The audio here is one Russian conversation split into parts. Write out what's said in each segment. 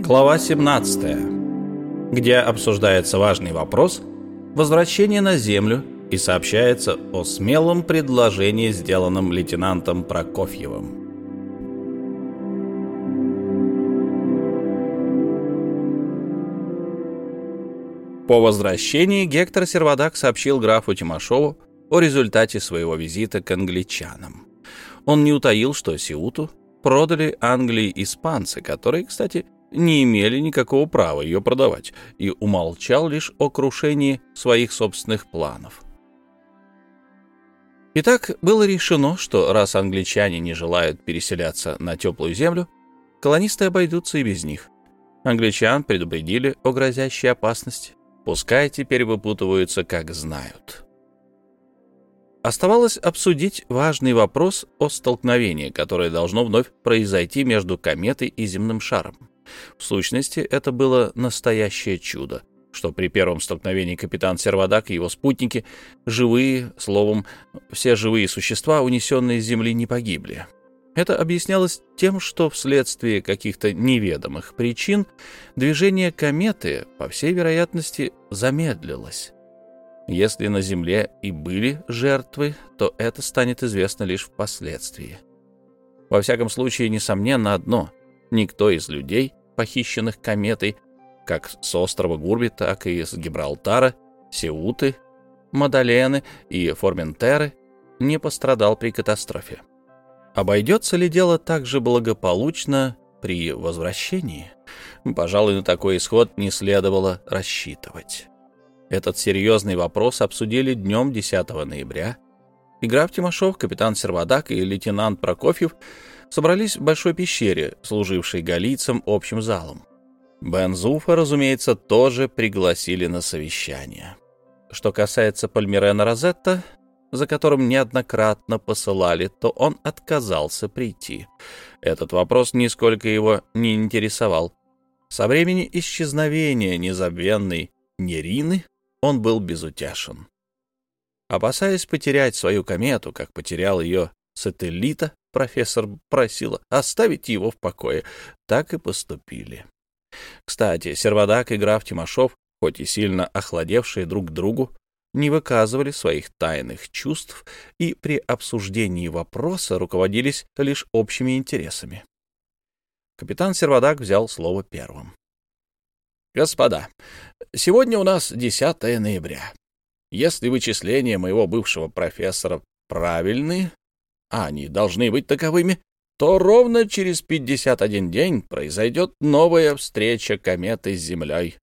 Глава 17, где обсуждается важный вопрос возвращения на Землю и сообщается о смелом предложении, сделанном лейтенантом Прокофьевым. По возвращении Гектор Сервадак сообщил графу Тимошову о результате своего визита к англичанам. Он не утаил, что Сиуту продали Англии испанцы, которые, кстати, не имели никакого права ее продавать, и умолчал лишь о крушении своих собственных планов. Итак, было решено, что раз англичане не желают переселяться на теплую землю, колонисты обойдутся и без них. Англичан предупредили о грозящей опасности. Пускай теперь выпутываются, как знают. Оставалось обсудить важный вопрос о столкновении, которое должно вновь произойти между кометой и земным шаром. В сущности, это было настоящее чудо, что при первом столкновении капитан Сервадак и его спутники, живые, словом, все живые существа, унесенные с Земли, не погибли. Это объяснялось тем, что вследствие каких-то неведомых причин движение кометы, по всей вероятности, замедлилось. Если на Земле и были жертвы, то это станет известно лишь впоследствии. Во всяком случае, несомненно одно — никто из людей, похищенных кометой, как с острова Гурби, так и с Гибралтара, Сеуты, Мадалены и Форментеры, не пострадал при катастрофе. Обойдется ли дело так же благополучно при возвращении? Пожалуй, на такой исход не следовало рассчитывать. Этот серьезный вопрос обсудили днем 10 ноября, и граф Тимошов, капитан Сервадак и лейтенант Прокофьев собрались в большой пещере, служившей галийцам общим залом. Бензуфа, разумеется, тоже пригласили на совещание. Что касается Пальмирена Розетта, за которым неоднократно посылали, то он отказался прийти. Этот вопрос нисколько его не интересовал. Со времени исчезновения незабвенной Нерины он был безутешен. Опасаясь потерять свою комету, как потерял ее сателлита, профессор просил оставить его в покое. Так и поступили. Кстати, Сервадак и граф Тимошов, хоть и сильно охладевшие друг к другу, не выказывали своих тайных чувств и при обсуждении вопроса руководились лишь общими интересами. Капитан Сервадак взял слово первым. «Господа, сегодня у нас 10 ноября. Если вычисления моего бывшего профессора правильны, а они должны быть таковыми, то ровно через 51 день произойдет новая встреча кометы с Землей.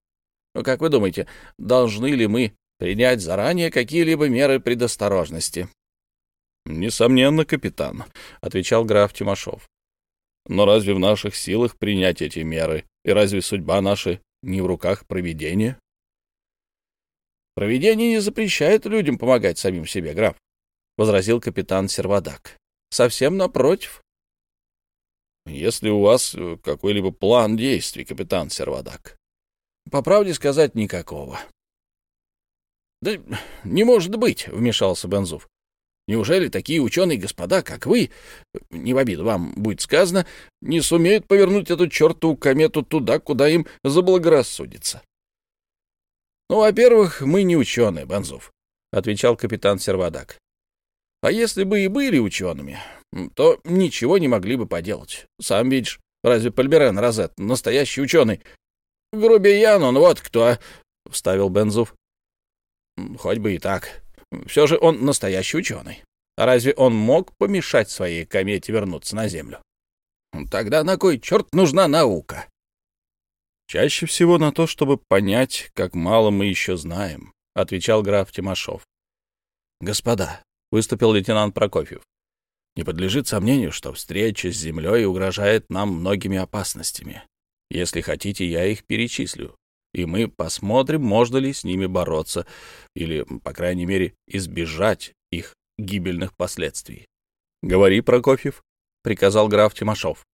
Ну, как вы думаете, должны ли мы принять заранее какие-либо меры предосторожности? — Несомненно, капитан, — отвечал граф Тимошов. — Но разве в наших силах принять эти меры? И разве судьба наша не в руках провидения? — Провидение не запрещает людям помогать самим себе, граф, — возразил капитан Сервадак. — Совсем напротив. — Если у вас э, какой-либо план действий, капитан Сервадак. — По правде сказать, никакого. — Да не может быть, — вмешался Бензуф. Неужели такие ученые господа, как вы, не в обиду вам будет сказано, не сумеют повернуть эту чертову комету туда, куда им заблагорассудится? — Ну, во-первых, мы не ученые, Бензуф, — отвечал капитан Сервадак. А если бы и были учеными, то ничего не могли бы поделать. Сам видишь, разве Пальберен Розет настоящий ученый? Грубиян он вот кто, — вставил Бензуф. Хоть бы и так. Все же он настоящий ученый. А разве он мог помешать своей комете вернуться на Землю? Тогда на кой черт нужна наука? Чаще всего на то, чтобы понять, как мало мы еще знаем, — отвечал граф Тимошов. Господа, выступил лейтенант Прокофьев. Не подлежит сомнению, что встреча с землей угрожает нам многими опасностями. Если хотите, я их перечислю, и мы посмотрим, можно ли с ними бороться, или, по крайней мере, избежать их гибельных последствий. — Говори, Прокофьев, — приказал граф Тимошов.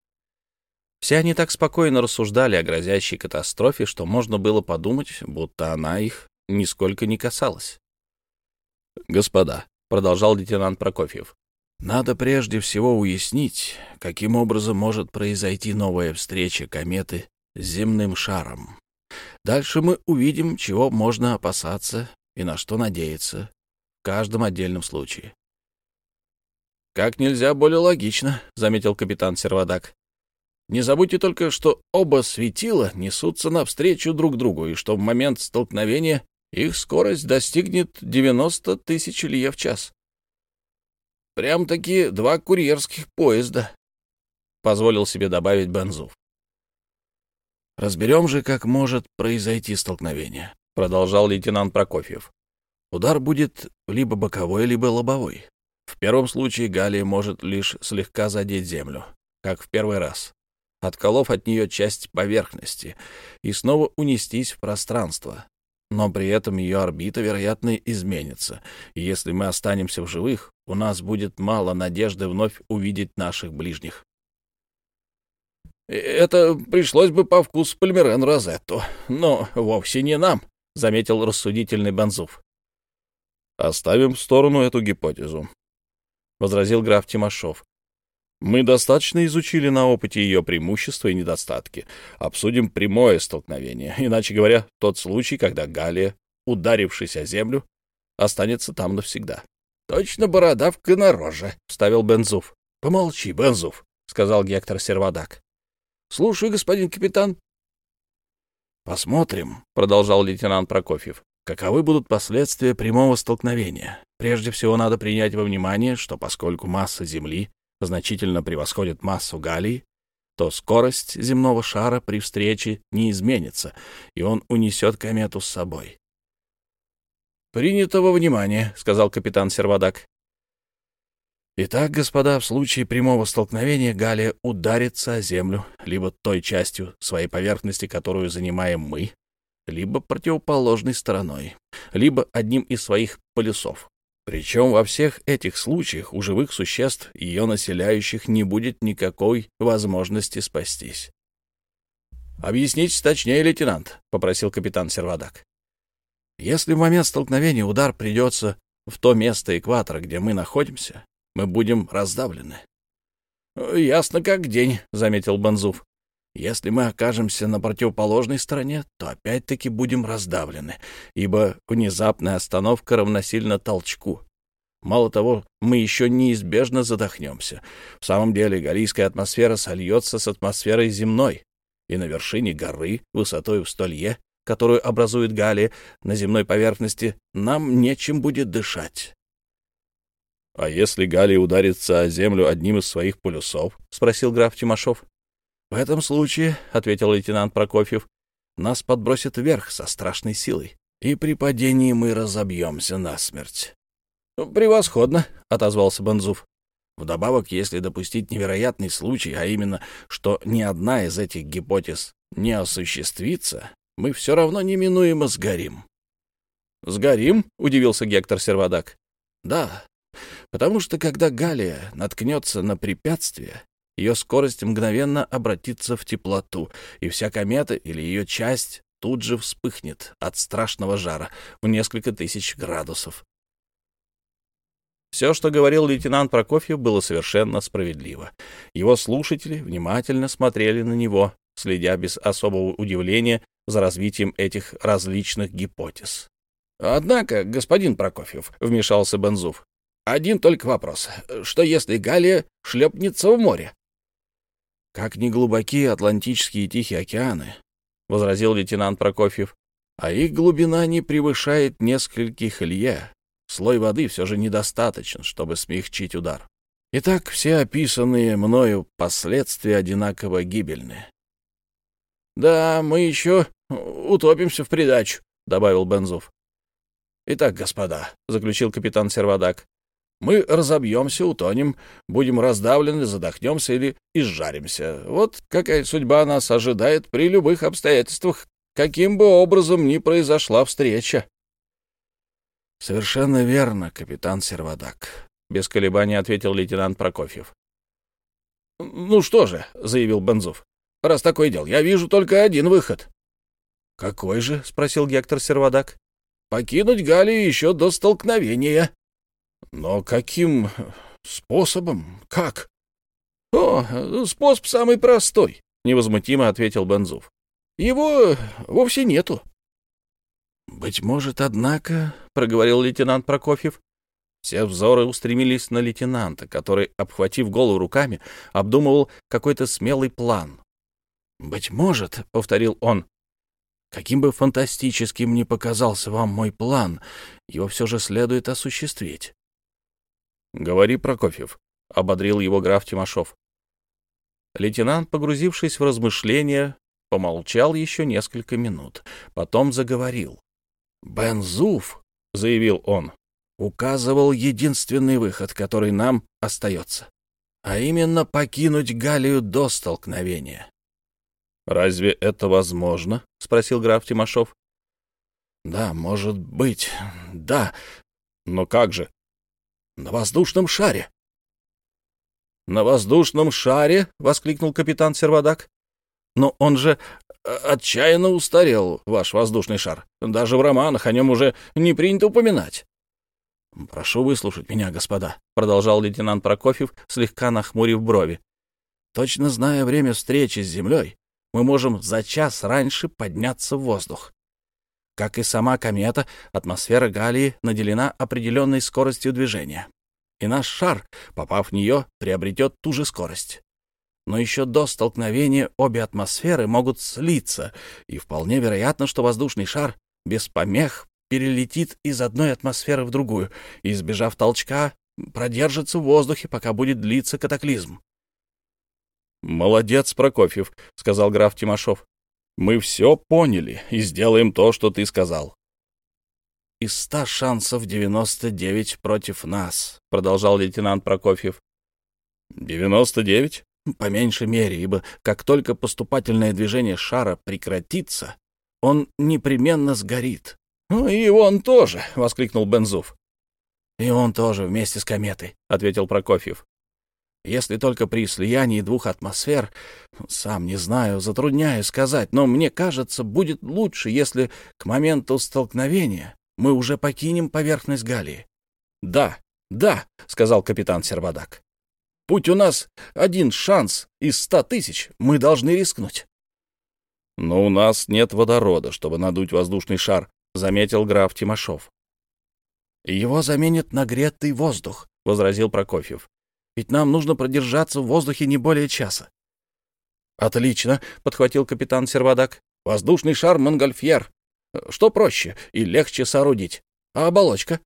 Все они так спокойно рассуждали о грозящей катастрофе, что можно было подумать, будто она их нисколько не касалась. «Господа», продолжал лейтенант Прокофьев. Надо прежде всего уяснить, каким образом может произойти новая встреча кометы земным шаром. Дальше мы увидим, чего можно опасаться и на что надеяться в каждом отдельном случае. «Как нельзя более логично», — заметил капитан Сервадак. «Не забудьте только, что оба светила несутся навстречу друг другу, и что в момент столкновения их скорость достигнет 90 тысяч лье в час. Прям-таки два курьерских поезда», — позволил себе добавить Бензуф. «Разберем же, как может произойти столкновение», — продолжал лейтенант Прокофьев. «Удар будет либо боковой, либо лобовой. В первом случае Галия может лишь слегка задеть землю, как в первый раз, отколов от нее часть поверхности, и снова унестись в пространство. Но при этом ее орбита, вероятно, изменится, и если мы останемся в живых, у нас будет мало надежды вновь увидеть наших ближних. «Это пришлось бы по вкусу Пальмерен Розетту, но вовсе не нам», — заметил рассудительный Бензуф. «Оставим в сторону эту гипотезу», — возразил граф Тимошов. «Мы достаточно изучили на опыте ее преимущества и недостатки. Обсудим прямое столкновение, иначе говоря, тот случай, когда Галия, ударившись о землю, останется там навсегда». «Точно бородавка на роже», — вставил Бензуф. «Помолчи, Бензуф», — сказал Гектор Сервадак. Слушаю, господин капитан. Посмотрим, продолжал лейтенант Прокофьев. Каковы будут последствия прямого столкновения? Прежде всего надо принять во внимание, что поскольку масса Земли значительно превосходит массу Галлии, то скорость земного шара при встрече не изменится, и он унесет комету с собой. «Принято во внимание», — сказал капитан Сервадак. Итак, господа, в случае прямого столкновения Галия ударится о землю либо той частью своей поверхности, которую занимаем мы, либо противоположной стороной, либо одним из своих полюсов. Причем во всех этих случаях у живых существ, ее населяющих, не будет никакой возможности спастись. «Объясните точнее, лейтенант», — попросил капитан Сервадак. «Если в момент столкновения удар придется в то место экватора, где мы находимся, мы будем раздавлены. — Ясно как день, — заметил Банзуф. — Если мы окажемся на противоположной стороне, то опять-таки будем раздавлены, ибо внезапная остановка равносильно толчку. Мало того, мы еще неизбежно задохнемся. В самом деле, галийская атмосфера сольется с атмосферой земной, и на вершине горы, высотой в столье, которую образует Галия, на земной поверхности, нам нечем будет дышать. — А если Галия ударится о землю одним из своих полюсов? — спросил граф Тимошов. — В этом случае, — ответил лейтенант Прокофьев, — нас подбросит вверх со страшной силой, и при падении мы разобьемся насмерть. — Превосходно, — отозвался Банзуф. Вдобавок, если допустить невероятный случай, а именно, что ни одна из этих гипотез не осуществится, мы все равно неминуемо сгорим. — Сгорим? — удивился Гектор Сервадак. — Да, Потому что когда Галия наткнется на препятствие, ее скорость мгновенно обратится в теплоту, и вся комета или ее часть тут же вспыхнет от страшного жара в несколько тысяч градусов. Все, что говорил лейтенант Прокофьев, было совершенно справедливо. Его слушатели внимательно смотрели на него, следя без особого удивления за развитием этих различных гипотез. «Однако, господин Прокофьев», — вмешался Бензуф, один только вопрос. Что если Галия шлепнется в море? — Как не глубоки Атлантические и Тихие океаны, — возразил лейтенант Прокофьев, — а их глубина не превышает нескольких лье. Слой воды все же недостаточен, чтобы смягчить удар. Итак, все описанные мною последствия одинаково гибельны. — Да, мы еще утопимся в придачу, — добавил Бензов. — Итак, господа, — заключил капитан Сервадак, мы разобьемся, утонем, будем раздавлены, задохнемся или изжаримся. Вот какая судьба нас ожидает при любых обстоятельствах, каким бы образом ни произошла встреча. — Совершенно верно, капитан Сервадак, — без колебаний ответил лейтенант Прокофьев. — Ну что же, — заявил Бензов, — раз такое дело, я вижу только один выход. — Какой же? — спросил Гектор Сервадак. — Покинуть Галию еще до столкновения. Но каким способом? Как? О, способ самый простой, невозмутимо ответил Бензуф. Его вовсе нету. «Быть может, однако», — проговорил лейтенант Прокофьев, все взоры устремились на лейтенанта, который, обхватив голову руками, обдумывал какой-то смелый план. «Быть может», — повторил он, — «каким бы фантастическим ни показался вам мой план, его все же следует осуществить». «Говори, Прокофьев», — ободрил его граф Тимошов. Лейтенант, погрузившись в размышления, помолчал еще несколько минут, потом заговорил. «Бензуф», — заявил он, — указывал единственный выход, который нам остается, а именно покинуть Галию до столкновения. «Разве это возможно?» — спросил граф Тимошов. «Да, может быть, да. Но как же?» «На воздушном шаре». «На воздушном шаре?» — воскликнул капитан Сервадак. «Но он же отчаянно устарел, ваш воздушный шар. Даже в романах о нем уже не принято упоминать. — Прошу выслушать меня, господа, — продолжал лейтенант Прокофьев, слегка нахмурив брови. — Точно зная время встречи с Землей, мы можем за час раньше подняться в воздух. Как и сама комета, атмосфера Галии наделена определенной скоростью движения. И наш шар, попав в нее, приобретет ту же скорость но еще до столкновения обе атмосферы могут слиться, и вполне вероятно, что воздушный шар без помех перелетит из одной атмосферы в другую и, избежав толчка, продержится в воздухе, пока будет длиться катаклизм. «Молодец, Прокофьев», — сказал граф Тимошов. «Мы все поняли и сделаем то, что ты сказал». «Из ста шансов девяносто девять против нас», — продолжал лейтенант Прокофьев. «Девяносто девять?» По меньшей мере, ибо как только поступательное движение шара прекратится, он непременно сгорит. «Ну и он тоже!» — воскликнул Бензуф. «И он тоже вместе с кометой», — ответил Прокофьев. «Если только при слиянии двух атмосфер, сам не знаю, затрудняю сказать, но мне кажется, будет лучше, если к моменту столкновения мы уже покинем поверхность Галии». «Да, да», — сказал капитан Сервадак. Будь у нас один шанс из ста тысяч, мы должны рискнуть. — Но у нас нет водорода, чтобы надуть воздушный шар, — заметил граф Тимошов. — Его заменит нагретый воздух, — возразил Прокофьев. — Ведь нам нужно продержаться в воздухе не более часа. — Отлично, — подхватил капитан Сервадак. — Воздушный шар Монгольфьер. Что проще и легче соорудить? А оболочка?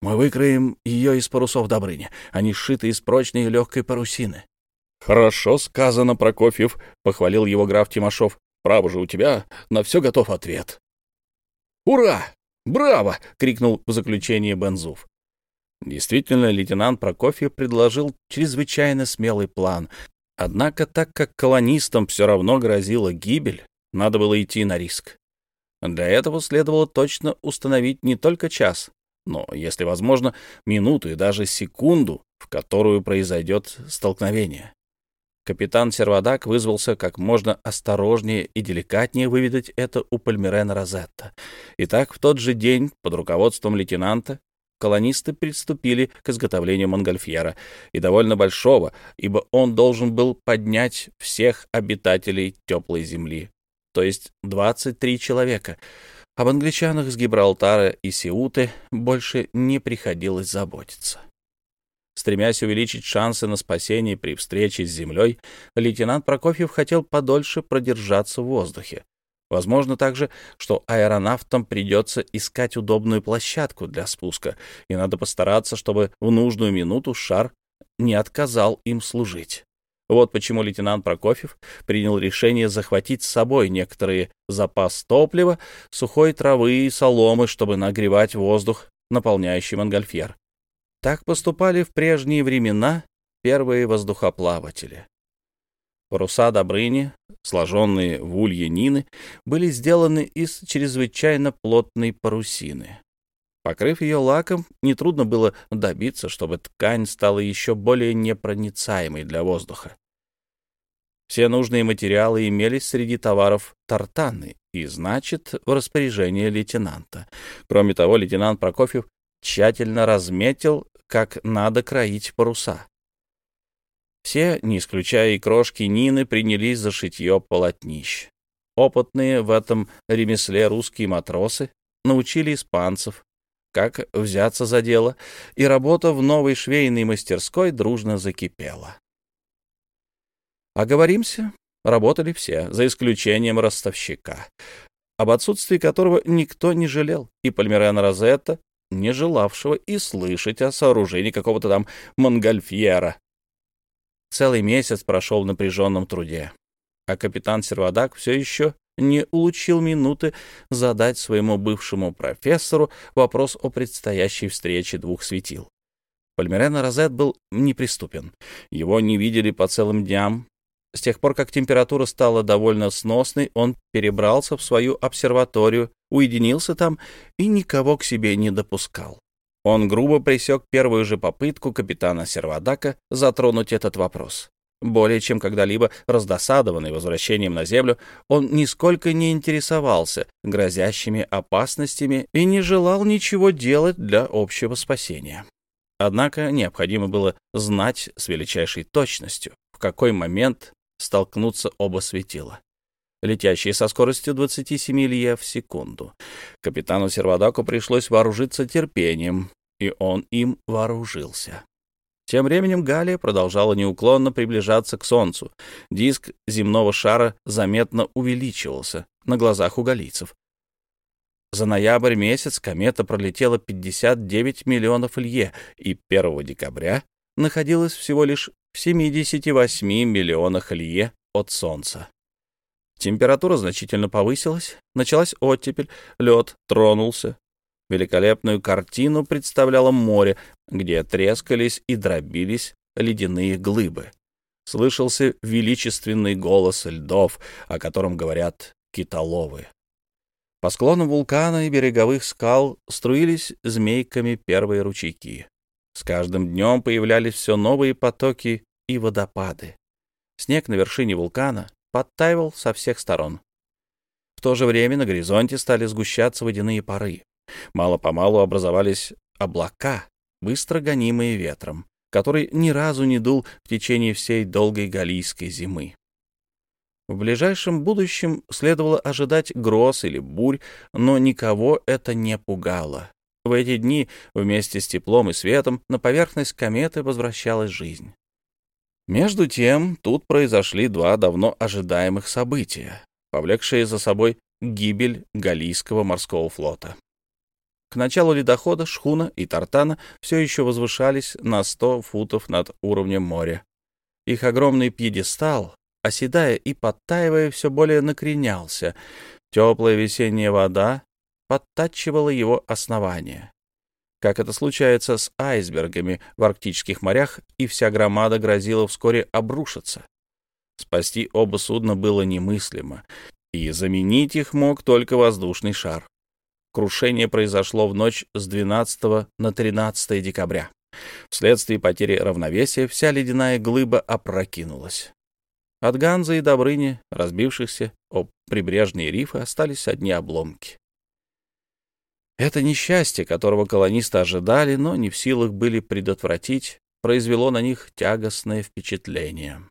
Мы выкроем ее из парусов Добрыни. Они сшиты из прочной и легкой парусины. — Хорошо сказано, Прокофьев, — похвалил его граф Тимошов. — Право же у тебя на все готов ответ. — Ура! Браво! — крикнул в заключение Бензуф. Действительно, лейтенант Прокофьев предложил чрезвычайно смелый план. Однако, так как колонистам все равно грозила гибель, надо было идти на риск. Для этого следовало точно установить не только час, но, если возможно, минуту и даже секунду, в которую произойдет столкновение. Капитан Сервадак вызвался как можно осторожнее и деликатнее выведать это у Пальмирена Розетта. Итак, в тот же день под руководством лейтенанта колонисты приступили к изготовлению Монгольфьера, и довольно большого, ибо он должен был поднять всех обитателей теплой земли, то есть 23 человека — об англичанах с Гибралтара и Сеуты больше не приходилось заботиться. Стремясь увеличить шансы на спасение при встрече с землей, лейтенант Прокофьев хотел подольше продержаться в воздухе. Возможно также, что аэронавтам придется искать удобную площадку для спуска, и надо постараться, чтобы в нужную минуту шар не отказал им служить. Вот почему лейтенант Прокофьев принял решение захватить с собой некоторые запас топлива, сухой травы и соломы, чтобы нагревать воздух, наполняющий монгольфьер. Так поступали в прежние времена первые воздухоплаватели. Паруса Добрыни, сложенные в улье Нины, были сделаны из чрезвычайно плотной парусины. Покрыв ее лаком, нетрудно было добиться, чтобы ткань стала еще более непроницаемой для воздуха. Все нужные материалы имелись среди товаров Тартаны и, значит, в распоряжении лейтенанта. Кроме того, лейтенант Прокофьев тщательно разметил, как надо кроить паруса. Все, не исключая и крошки Нины, принялись за шитье полотнищ. Опытные в этом ремесле русские матросы научили испанцев, как взяться за дело, и работа в новой швейной мастерской дружно закипела. Оговоримся, работали все, за исключением ростовщика, об отсутствии которого никто не жалел, и Пальмирена Розетта, не желавшего и слышать о сооружении какого-то там монгольфьера. Целый месяц прошел в напряженном труде а капитан Сервадак все еще не улучил минуты задать своему бывшему профессору вопрос о предстоящей встрече двух светил. Пальмерена Розет был неприступен. Его не видели по целым дням. С тех пор, как температура стала довольно сносной, он перебрался в свою обсерваторию, уединился там и никого к себе не допускал. Он грубо пресек первую же попытку капитана Сервадака затронуть этот вопрос. Более чем когда-либо раздосадованный возвращением на Землю, он нисколько не интересовался грозящими опасностями и не желал ничего делать для общего спасения. Однако необходимо было знать с величайшей точностью, в какой момент столкнутся оба светила, летящие со скоростью 27 лье в секунду. Капитану Сервадаку пришлось вооружиться терпением, и он им вооружился. Тем временем Галия продолжала неуклонно приближаться к Солнцу. Диск земного шара заметно увеличивался на глазах у галийцев. За ноябрь месяц комета пролетела 59 миллионов лье и 1 декабря находилась всего лишь в 78 миллионах лье от Солнца. Температура значительно повысилась, началась оттепель, лед тронулся, Великолепную картину представляло море, где трескались и дробились ледяные глыбы. Слышался величественный голос льдов, о котором говорят китоловы. По склону вулкана и береговых скал струились змейками первые ручейки. С каждым днем появлялись все новые потоки и водопады. Снег на вершине вулкана подтаивал со всех сторон. В то же время на горизонте стали сгущаться водяные пары. Мало-помалу образовались облака, быстро гонимые ветром, который ни разу не дул в течение всей долгой галийской зимы. В ближайшем будущем следовало ожидать гроз или бурь, но никого это не пугало. В эти дни вместе с теплом и светом на поверхность кометы возвращалась жизнь. Между тем, тут произошли два давно ожидаемых события, повлекшие за собой гибель Галийского морского флота. К началу ледохода шхуна и тартана все еще возвышались на сто футов над уровнем моря. Их огромный пьедестал, оседая и подтаивая, все более накренялся. Теплая весенняя вода подтачивала его основание. Как это случается с айсбергами в арктических морях, и вся громада грозила вскоре обрушиться. Спасти оба судна было немыслимо, и заменить их мог только воздушный шар. Крушение произошло в ночь с 12 на 13 декабря. Вследствие потери равновесия вся ледяная глыба опрокинулась. От Ганзы и Добрыни, разбившихся об прибрежные рифы, остались одни обломки. Это несчастье, которого колонисты ожидали, но не в силах были предотвратить, произвело на них тягостное впечатление.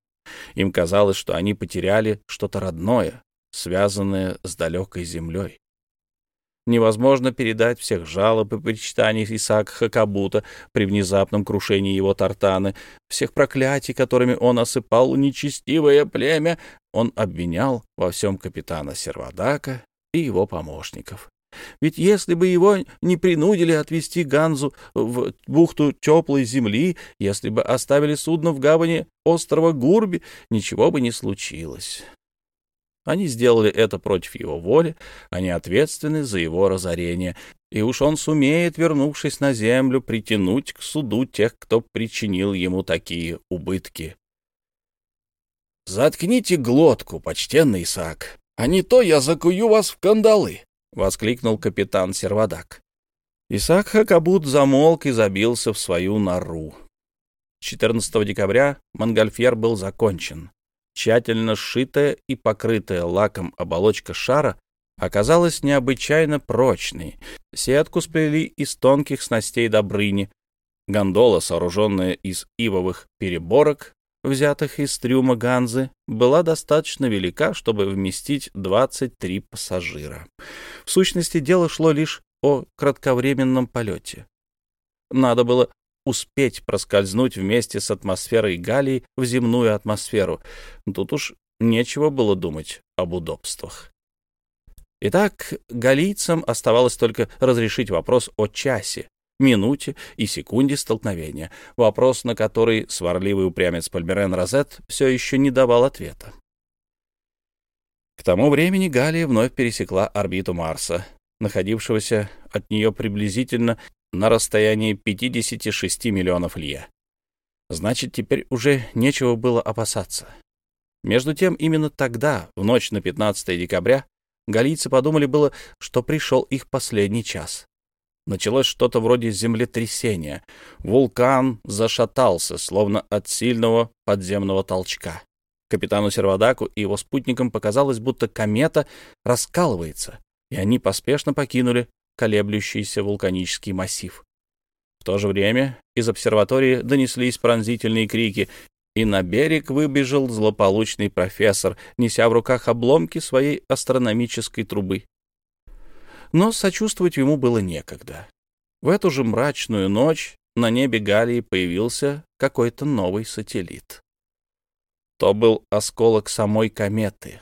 Им казалось, что они потеряли что-то родное, связанное с далекой землей. Невозможно передать всех жалоб и причитаний Исаака Хакабута при внезапном крушении его тартаны, всех проклятий, которыми он осыпал нечестивое племя. Он обвинял во всем капитана Сервадака и его помощников. Ведь если бы его не принудили отвезти Ганзу в бухту теплой земли, если бы оставили судно в гавани острова Гурби, ничего бы не случилось. Они сделали это против его воли, они ответственны за его разорение, и уж он сумеет, вернувшись на землю, притянуть к суду тех, кто причинил ему такие убытки. «Заткните глотку, почтенный Исаак, а не то я закую вас в кандалы!» — воскликнул капитан Сервадак. Исаак Хакабут замолк и забился в свою нору. 14 декабря Монгольфьер был закончен. Тщательно сшитая и покрытая лаком оболочка шара оказалась необычайно прочной. Сетку сплели из тонких снастей Добрыни. Гондола, сооруженная из ивовых переборок, взятых из трюма Ганзы, была достаточно велика, чтобы вместить 23 пассажира. В сущности, дело шло лишь о кратковременном полете. Надо было успеть проскользнуть вместе с атмосферой Галлии в земную атмосферу. Тут уж нечего было думать об удобствах. Итак, галийцам оставалось только разрешить вопрос о часе, минуте и секунде столкновения, вопрос, на который сварливый упрямец Пальмерен Розет все еще не давал ответа. К тому времени Галия вновь пересекла орбиту Марса, находившегося от нее приблизительно на расстоянии 56 миллионов лье. Значит, теперь уже нечего было опасаться. Между тем, именно тогда, в ночь на 15 декабря, галийцы подумали было, что пришел их последний час. Началось что-то вроде землетрясения. Вулкан зашатался, словно от сильного подземного толчка. Капитану Сервадаку и его спутникам показалось, будто комета раскалывается, и они поспешно покинули колеблющийся вулканический массив. В то же время из обсерватории донеслись пронзительные крики, и на берег выбежал злополучный профессор, неся в руках обломки своей астрономической трубы. Но сочувствовать ему было некогда. В эту же мрачную ночь на небе Галии появился какой-то новый сателлит. То был осколок самой кометы.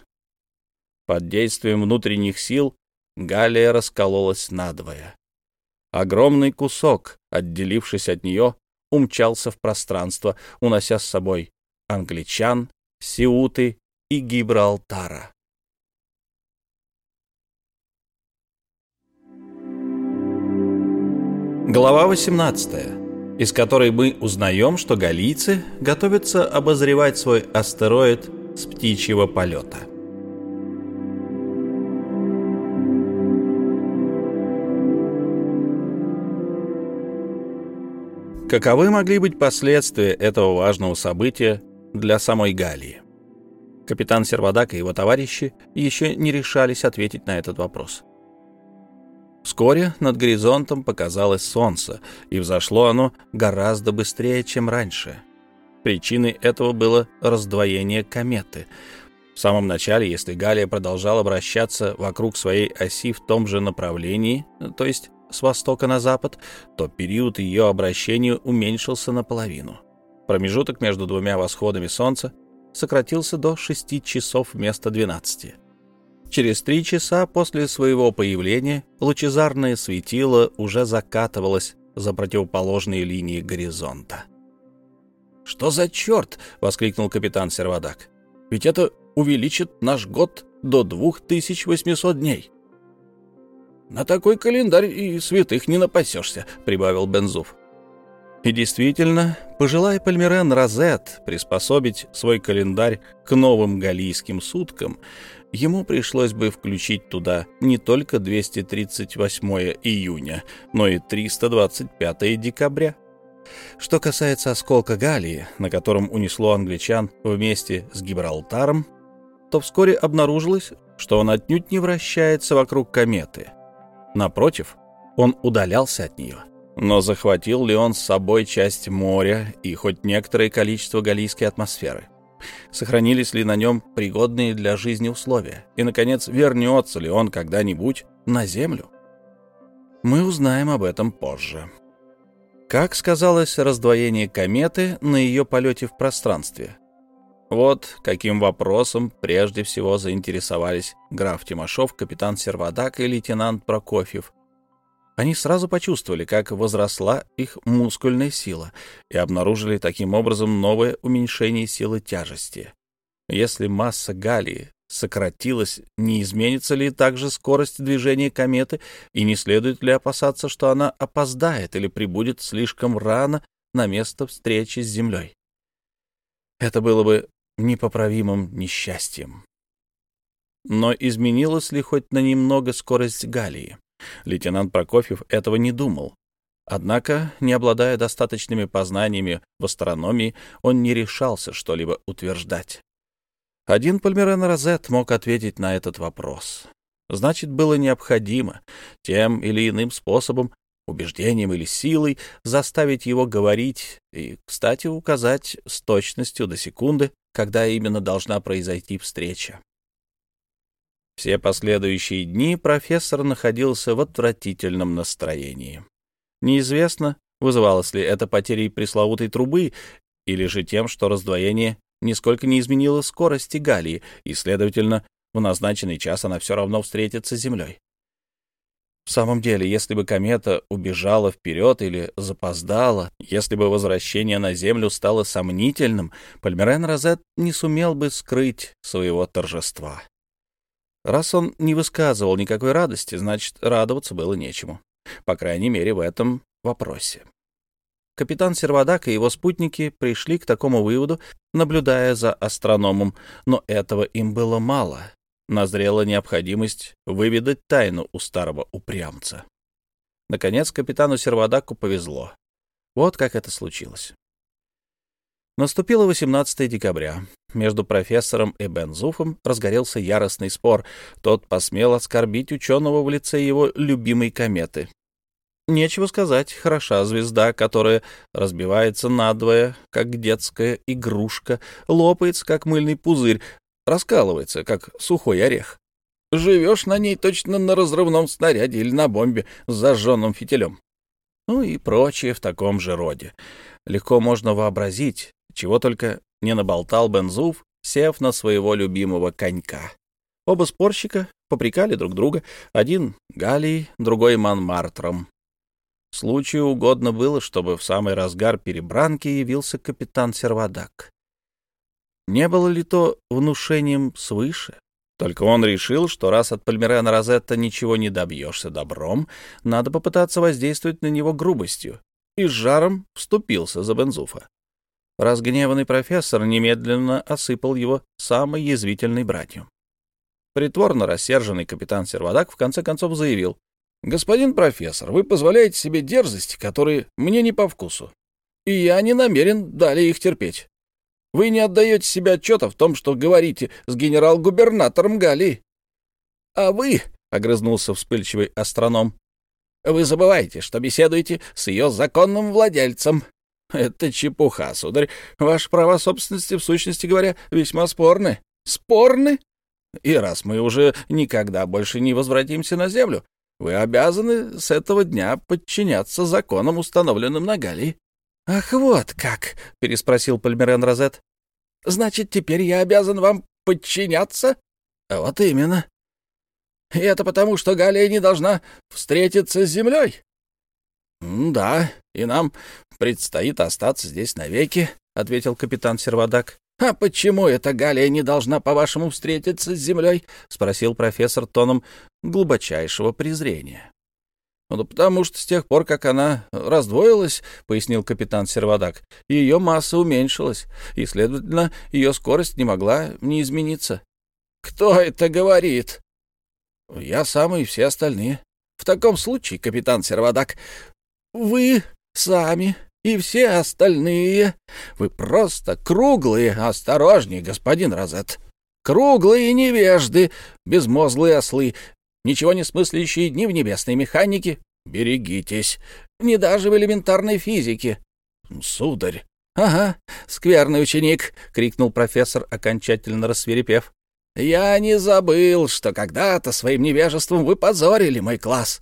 Под действием внутренних сил Галия раскололась надвое. Огромный кусок, отделившись от нее, умчался в пространство, унося с собой англичан, Сиуты и Гибралтара. Глава 18, из которой мы узнаем, что галийцы готовятся обозревать свой астероид с птичьего полета. Каковы могли быть последствия этого важного события для самой Галии? Капитан Сервадак и его товарищи еще не решались ответить на этот вопрос. Вскоре над горизонтом показалось солнце, и взошло оно гораздо быстрее, чем раньше. Причиной этого было раздвоение кометы. В самом начале, если Галия продолжала вращаться вокруг своей оси в том же направлении, то есть с востока на запад, то период ее обращения уменьшился наполовину. Промежуток между двумя восходами Солнца сократился до 6 часов вместо 12. Через три часа после своего появления лучезарное светило уже закатывалось за противоположные линии горизонта. «Что за черт?» — воскликнул капитан Сервадак. «Ведь это увеличит наш год до 2800 дней». «На такой календарь и святых не напасешься», — прибавил Бензуф. И действительно, пожелая Пальмерен Розет приспособить свой календарь к новым галийским суткам, ему пришлось бы включить туда не только 238 июня, но и 325 декабря. Что касается осколка Галии, на котором унесло англичан вместе с Гибралтаром, то вскоре обнаружилось, что он отнюдь не вращается вокруг кометы, Напротив, он удалялся от нее. Но захватил ли он с собой часть моря и хоть некоторое количество галийской атмосферы? Сохранились ли на нем пригодные для жизни условия? И, наконец, вернется ли он когда-нибудь на Землю? Мы узнаем об этом позже. Как сказалось раздвоение кометы на ее полете в пространстве? Вот каким вопросом прежде всего заинтересовались граф Тимошов, капитан Сервадак и лейтенант Прокофьев. Они сразу почувствовали, как возросла их мускульная сила, и обнаружили таким образом новое уменьшение силы тяжести. Если масса Галлии сократилась, не изменится ли также скорость движения кометы, и не следует ли опасаться, что она опоздает или прибудет слишком рано на место встречи с Землей? Это было бы непоправимым несчастьем. Но изменилась ли хоть на немного скорость Галии? Лейтенант Прокофьев этого не думал. Однако, не обладая достаточными познаниями в астрономии, он не решался что-либо утверждать. Один Пальмерен Розет мог ответить на этот вопрос. Значит, было необходимо тем или иным способом убеждением или силой заставить его говорить и, кстати, указать с точностью до секунды, когда именно должна произойти встреча. Все последующие дни профессор находился в отвратительном настроении. Неизвестно, вызывалось ли это потерей пресловутой трубы или же тем, что раздвоение нисколько не изменило скорости Галии, и, следовательно, в назначенный час она все равно встретится с Землей. В самом деле, если бы комета убежала вперед или запоздала, если бы возвращение на Землю стало сомнительным, Пальмерен Розет не сумел бы скрыть своего торжества. Раз он не высказывал никакой радости, значит, радоваться было нечему. По крайней мере, в этом вопросе. Капитан Сервадак и его спутники пришли к такому выводу, наблюдая за астрономом, но этого им было мало назрела необходимость выведать тайну у старого упрямца. Наконец, капитану Сервадаку повезло. Вот как это случилось. Наступило 18 декабря. Между профессором и Бензуфом разгорелся яростный спор. Тот посмел оскорбить ученого в лице его любимой кометы. Нечего сказать, хороша звезда, которая разбивается надвое, как детская игрушка, лопается, как мыльный пузырь, раскалывается, как сухой орех. Живешь на ней точно на разрывном снаряде или на бомбе с зажженным фитилем. Ну и прочее в таком же роде. Легко можно вообразить, чего только не наболтал Бензуф, сев на своего любимого конька. Оба спорщика попрекали друг друга, один — Галией, другой — Манмартром. Случаю угодно было, чтобы в самый разгар перебранки явился капитан Сервадак. Не было ли то внушением свыше? Только он решил, что раз от Пальмерена Розетта ничего не добьешься добром, надо попытаться воздействовать на него грубостью, и с жаром вступился за Бензуфа. Разгневанный профессор немедленно осыпал его самой язвительной братью. Притворно рассерженный капитан Сервадак в конце концов заявил, «Господин профессор, вы позволяете себе дерзости, которые мне не по вкусу, и я не намерен далее их терпеть. Вы не отдаете себе отчета в том, что говорите с генерал-губернатором Галии. — А вы, — огрызнулся вспыльчивый астроном, — вы забываете, что беседуете с ее законным владельцем. Это чепуха, сударь. Ваши права собственности, в сущности говоря, весьма спорны. Спорны? И раз мы уже никогда больше не возвратимся на Землю, вы обязаны с этого дня подчиняться законам, установленным на Галии. «Ах, вот как!» — переспросил Пальмерен Розет. «Значит, теперь я обязан вам подчиняться?» «Вот именно. И это потому, что Галия не должна встретиться с землей?» «Да, и нам предстоит остаться здесь навеки», — ответил капитан Сервадак. «А почему эта Галия не должна, по-вашему, встретиться с землей?» — спросил профессор тоном глубочайшего презрения. Ну, потому что с тех пор, как она раздвоилась, — пояснил капитан Сервадак, — ее масса уменьшилась, и, следовательно, ее скорость не могла не измениться. — Кто это говорит? — Я сам и все остальные. В таком случае, капитан Сервадак, вы сами и все остальные, вы просто круглые, осторожней, господин Розет. Круглые невежды, безмозглые ослы, Ничего не смыслящие дни в небесной механике? Берегитесь. Не даже в элементарной физике. Сударь. Ага, скверный ученик, крикнул профессор, окончательно рассверепев. Я не забыл, что когда-то своим невежеством вы позорили мой класс.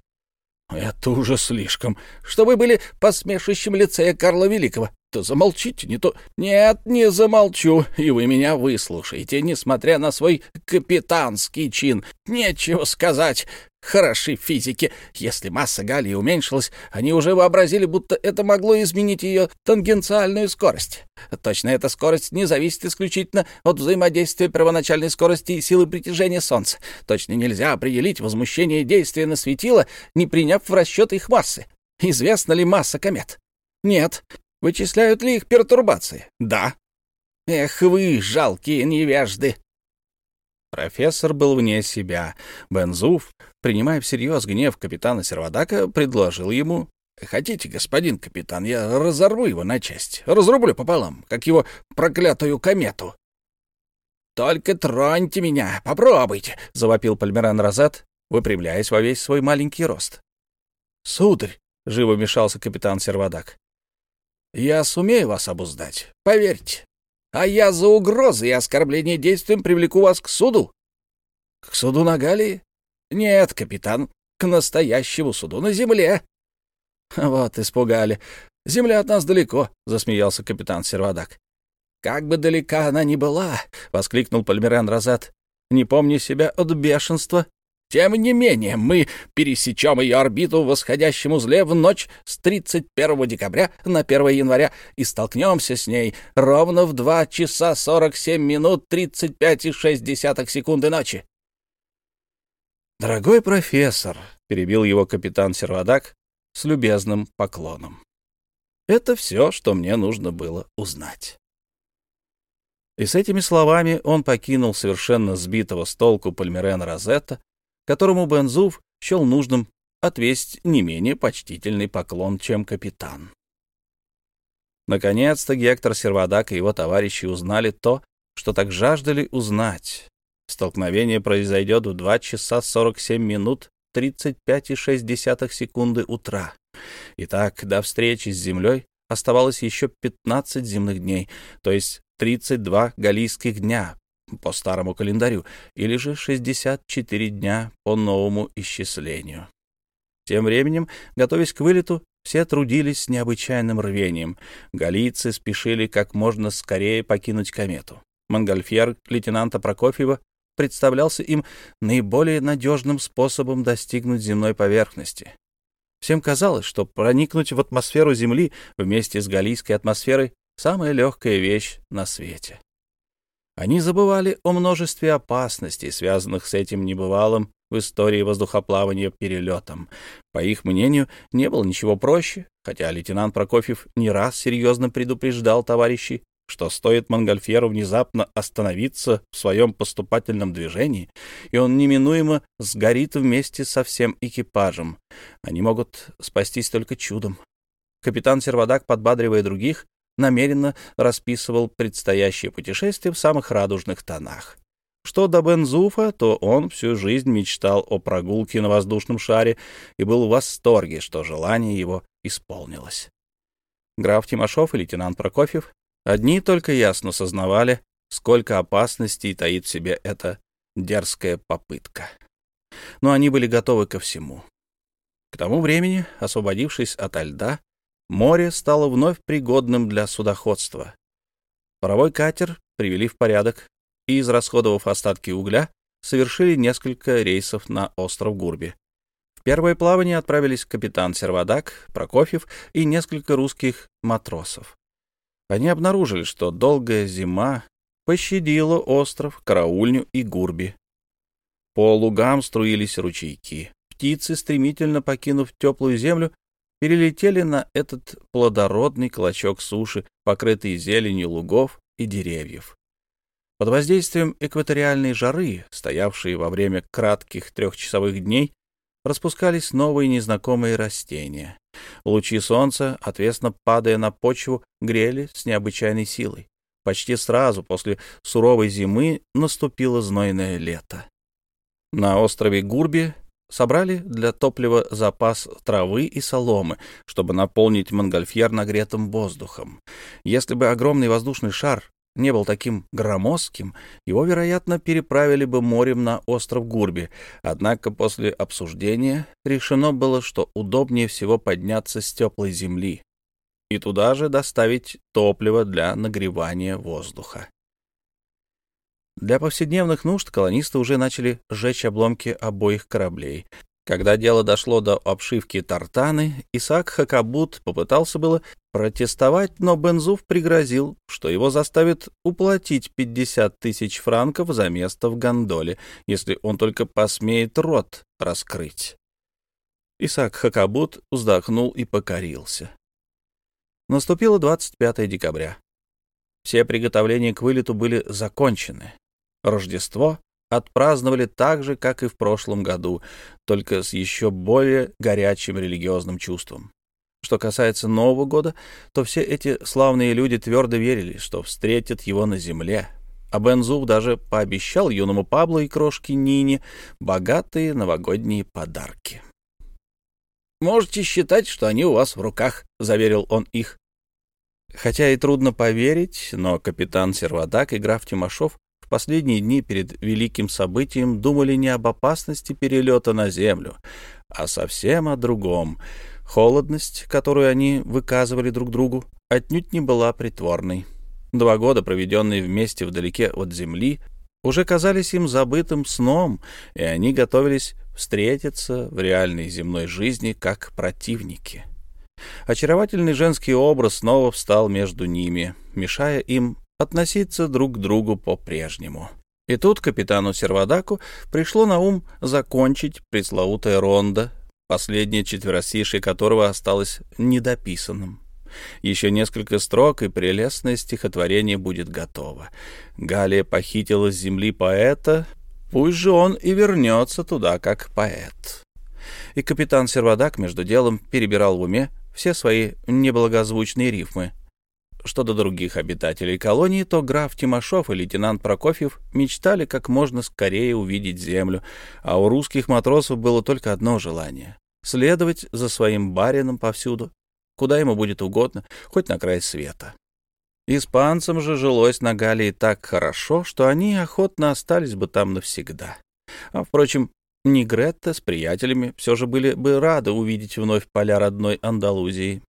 Это уже слишком. Что вы были посмешищем лицея Карла Великого. То замолчите, не то... Нет, не замолчу, и вы меня выслушаете, несмотря на свой капитанский чин. Нечего сказать. Хороши физики. Если масса Галлии уменьшилась, они уже вообразили, будто это могло изменить ее тангенциальную скорость. Точно эта скорость не зависит исключительно от взаимодействия первоначальной скорости и силы притяжения Солнца. Точно нельзя определить возмущение действия на светило, не приняв в расчет их массы. Известна ли масса комет? Нет. Вычисляют ли их пертурбации? Да. Эх вы, жалкие невежды! Профессор был вне себя. Бензуф, принимая всерьез гнев капитана Сервадака, предложил ему «Хотите, господин капитан, я разорву его на части, разрублю пополам, как его проклятую комету». «Только троньте меня, попробуйте», — завопил Пальмеран Розат, выпрямляясь во весь свой маленький рост. «Сударь, — живо вмешался капитан Сервадак. «Я сумею вас обуздать, поверьте. А я за угрозы и оскорбление действием привлеку вас к суду». «К суду на Галии?» «Нет, капитан, к настоящему суду на земле». «Вот, испугали. Земля от нас далеко», — засмеялся капитан Сервадак. «Как бы далека она ни была», — воскликнул Пальмиран Розат, — «не помню себя от бешенства. Тем не менее, мы пересечем ее орбиту в восходящем узле в ночь с 31 декабря на 1 января и столкнемся с ней ровно в 2 часа 47 минут 35,6 секунды ночи. «Дорогой профессор», — перебил его капитан Сервадак с любезным поклоном, — «это все, что мне нужно было узнать». И с этими словами он покинул совершенно сбитого с толку Пальмерена Розетта, которому Бензуф счел нужным отвесить не менее почтительный поклон, чем капитан. Наконец-то Гектор Сервадак и его товарищи узнали то, что так жаждали узнать. Столкновение произойдет в 2 часа 47 минут 35,6 секунды утра. Итак, до встречи с Землей оставалось еще 15 земных дней, то есть 32 галийских дня по старому календарю или же 64 дня по новому исчислению. Тем временем, готовясь к вылету, все трудились с необычайным рвением. Галийцы спешили как можно скорее покинуть комету. Монгольфьер лейтенанта Прокофьева представлялся им наиболее надежным способом достигнуть земной поверхности. Всем казалось, что проникнуть в атмосферу Земли вместе с галийской атмосферой — самая легкая вещь на свете. Они забывали о множестве опасностей, связанных с этим небывалым в истории воздухоплавания перелетом. По их мнению, не было ничего проще, хотя лейтенант Прокофьев не раз серьезно предупреждал товарищей, что стоит Монгольфьеру внезапно остановиться в своем поступательном движении, и он неминуемо сгорит вместе со всем экипажем. Они могут спастись только чудом. Капитан Сервадак, подбадривая других, намеренно расписывал предстоящее путешествие в самых радужных тонах. Что до Бензуфа, то он всю жизнь мечтал о прогулке на воздушном шаре и был в восторге, что желание его исполнилось. Граф Тимошов и лейтенант Прокофьев одни только ясно сознавали, сколько опасностей таит в себе эта дерзкая попытка. Но они были готовы ко всему. К тому времени, освободившись от льда, Море стало вновь пригодным для судоходства. Паровой катер привели в порядок и, израсходовав остатки угля, совершили несколько рейсов на остров Гурби. В первое плавание отправились капитан Сервадак, Прокофьев и несколько русских матросов. Они обнаружили, что долгая зима пощадила остров, караульню и Гурби. По лугам струились ручейки. Птицы, стремительно покинув теплую землю, перелетели на этот плодородный клочок суши, покрытый зеленью лугов и деревьев. Под воздействием экваториальной жары, стоявшей во время кратких трехчасовых дней, распускались новые незнакомые растения. Лучи солнца, отвесно падая на почву, грели с необычайной силой. Почти сразу после суровой зимы наступило знойное лето. На острове Гурби собрали для топлива запас травы и соломы, чтобы наполнить монгольфьер нагретым воздухом. Если бы огромный воздушный шар не был таким громоздким, его, вероятно, переправили бы морем на остров Гурби. Однако после обсуждения решено было, что удобнее всего подняться с теплой земли и туда же доставить топливо для нагревания воздуха. Для повседневных нужд колонисты уже начали сжечь обломки обоих кораблей. Когда дело дошло до обшивки тартаны, Исаак Хакабут попытался было протестовать, но Бензуф пригрозил, что его заставят уплатить 50 тысяч франков за место в гондоле, если он только посмеет рот раскрыть. Исаак Хакабут вздохнул и покорился. Наступило 25 декабря. Все приготовления к вылету были закончены. Рождество отпраздновали так же, как и в прошлом году, только с еще более горячим религиозным чувством. Что касается Нового года, то все эти славные люди твердо верили, что встретят его на земле, а Бензуф даже пообещал юному Паблу и крошке Нине богатые новогодние подарки. Можете считать, что они у вас в руках», — заверил он их. Хотя и трудно поверить, но капитан Сервадак и граф Тимошов в последние дни перед великим событием думали не об опасности перелета на Землю, а совсем о другом. Холодность, которую они выказывали друг другу, отнюдь не была притворной. Два года, проведенные вместе вдалеке от Земли, уже казались им забытым сном, и они готовились встретиться в реальной земной жизни как противники. Очаровательный женский образ снова встал между ними, мешая им относиться друг к другу по-прежнему. И тут капитану Сервадаку пришло на ум закончить пресловутое рондо, последнее четверостишее которого осталось недописанным. Еще несколько строк, и прелестное стихотворение будет готово. Галия похитила с земли поэта, пусть же он и вернется туда как поэт. И капитан Сервадак между делом перебирал в уме все свои неблагозвучные рифмы. Что до других обитателей колонии, то граф Тимошов и лейтенант Прокофьев мечтали как можно скорее увидеть землю, а у русских матросов было только одно желание — следовать за своим барином повсюду, куда ему будет угодно, хоть на край света. Испанцам же жилось на Галии так хорошо, что они охотно остались бы там навсегда. А, впрочем, Нигретта с приятелями все же были бы рады увидеть вновь поля родной Андалузии.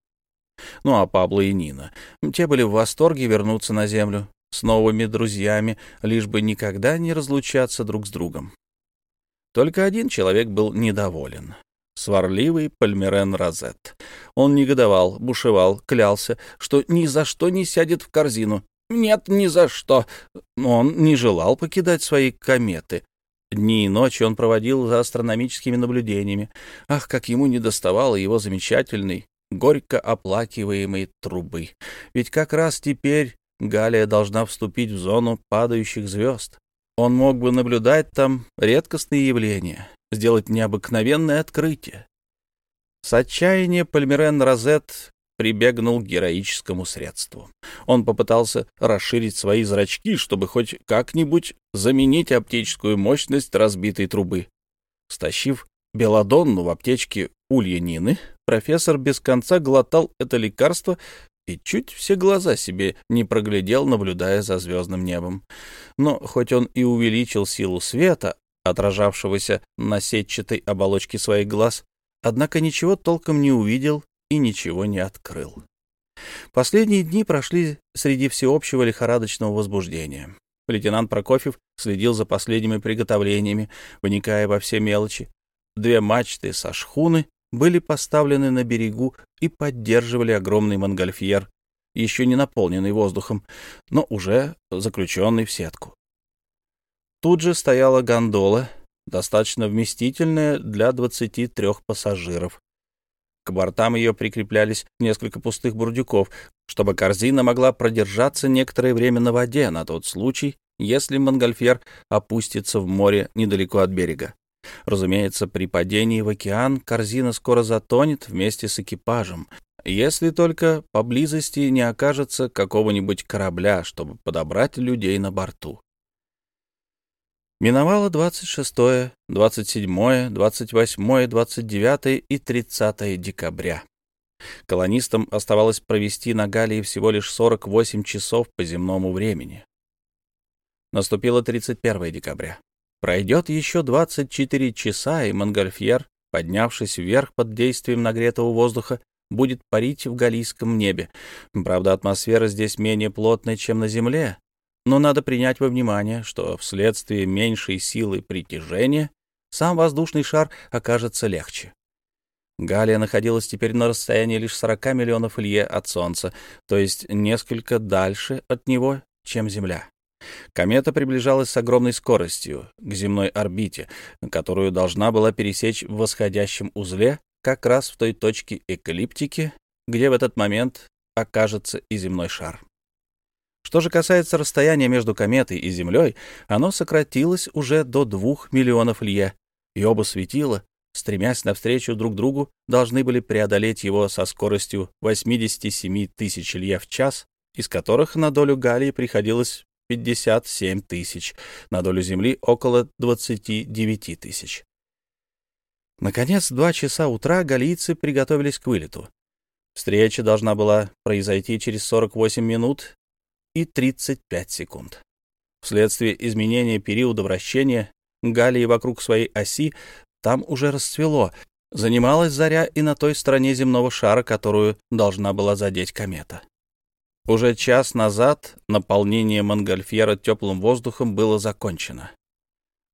Ну а Пабло и Нина, те были в восторге вернуться на землю с новыми друзьями, лишь бы никогда не разлучаться друг с другом. Только один человек был недоволен. Сварливый Пальмерен Розет. Он негодовал, бушевал, клялся, что ни за что не сядет в корзину. Нет, ни за что. Он не желал покидать свои кометы, Дни и ночи он проводил за астрономическими наблюдениями. Ах, как ему недоставало его замечательной, горько оплакиваемой трубы. Ведь как раз теперь Галия должна вступить в зону падающих звезд. Он мог бы наблюдать там редкостные явления, сделать необыкновенное открытие. С отчаяния Пальмерен Розет прибегнул к героическому средству. Он попытался расширить свои зрачки, чтобы хоть как-нибудь заменить оптическую мощность разбитой трубы. Стащив белодонну в аптечке Ульянины, профессор без конца глотал это лекарство и чуть все глаза себе не проглядел, наблюдая за звездным небом. Но хоть он и увеличил силу света, отражавшегося на сетчатой оболочке своих глаз, однако ничего толком не увидел и ничего не открыл. Последние дни прошли среди всеобщего лихорадочного возбуждения. Лейтенант Прокофьев следил за последними приготовлениями, вникая во все мелочи. Две мачты со шхуны были поставлены на берегу и поддерживали огромный монгольфьер, еще не наполненный воздухом, но уже заключенный в сетку. Тут же стояла гондола, достаточно вместительная для 23 пассажиров, к бортам ее прикреплялись несколько пустых бурдюков, чтобы корзина могла продержаться некоторое время на воде на тот случай, если Монгольфьер опустится в море недалеко от берега. Разумеется, при падении в океан корзина скоро затонет вместе с экипажем, если только поблизости не окажется какого-нибудь корабля, чтобы подобрать людей на борту. Миновало 26, 27, 28, 29 и 30 декабря. Колонистам оставалось провести на Галии всего лишь 48 часов по земному времени. Наступило 31 декабря. Пройдет еще 24 часа, и Монгольфьер, поднявшись вверх под действием нагретого воздуха, будет парить в галийском небе. Правда, атмосфера здесь менее плотная, чем на Земле, но надо принять во внимание, что вследствие меньшей силы притяжения сам воздушный шар окажется легче. Галия находилась теперь на расстоянии лишь 40 миллионов лье от Солнца, то есть несколько дальше от него, чем Земля. Комета приближалась с огромной скоростью к земной орбите, которую должна была пересечь в восходящем узле как раз в той точке эклиптики, где в этот момент окажется и земной шар. Что же касается расстояния между кометой и Землей, оно сократилось уже до двух миллионов лье, и оба светила, стремясь навстречу друг другу, должны были преодолеть его со скоростью 87 тысяч лье в час, из которых на долю Галлии приходилось 57 тысяч, на долю Земли — около 29 тысяч. Наконец, два часа утра галийцы приготовились к вылету. Встреча должна была произойти через 48 минут и 35 секунд. Вследствие изменения периода вращения Галлии вокруг своей оси там уже расцвело. Занималась заря и на той стороне земного шара, которую должна была задеть комета. Уже час назад наполнение Монгольфьера теплым воздухом было закончено.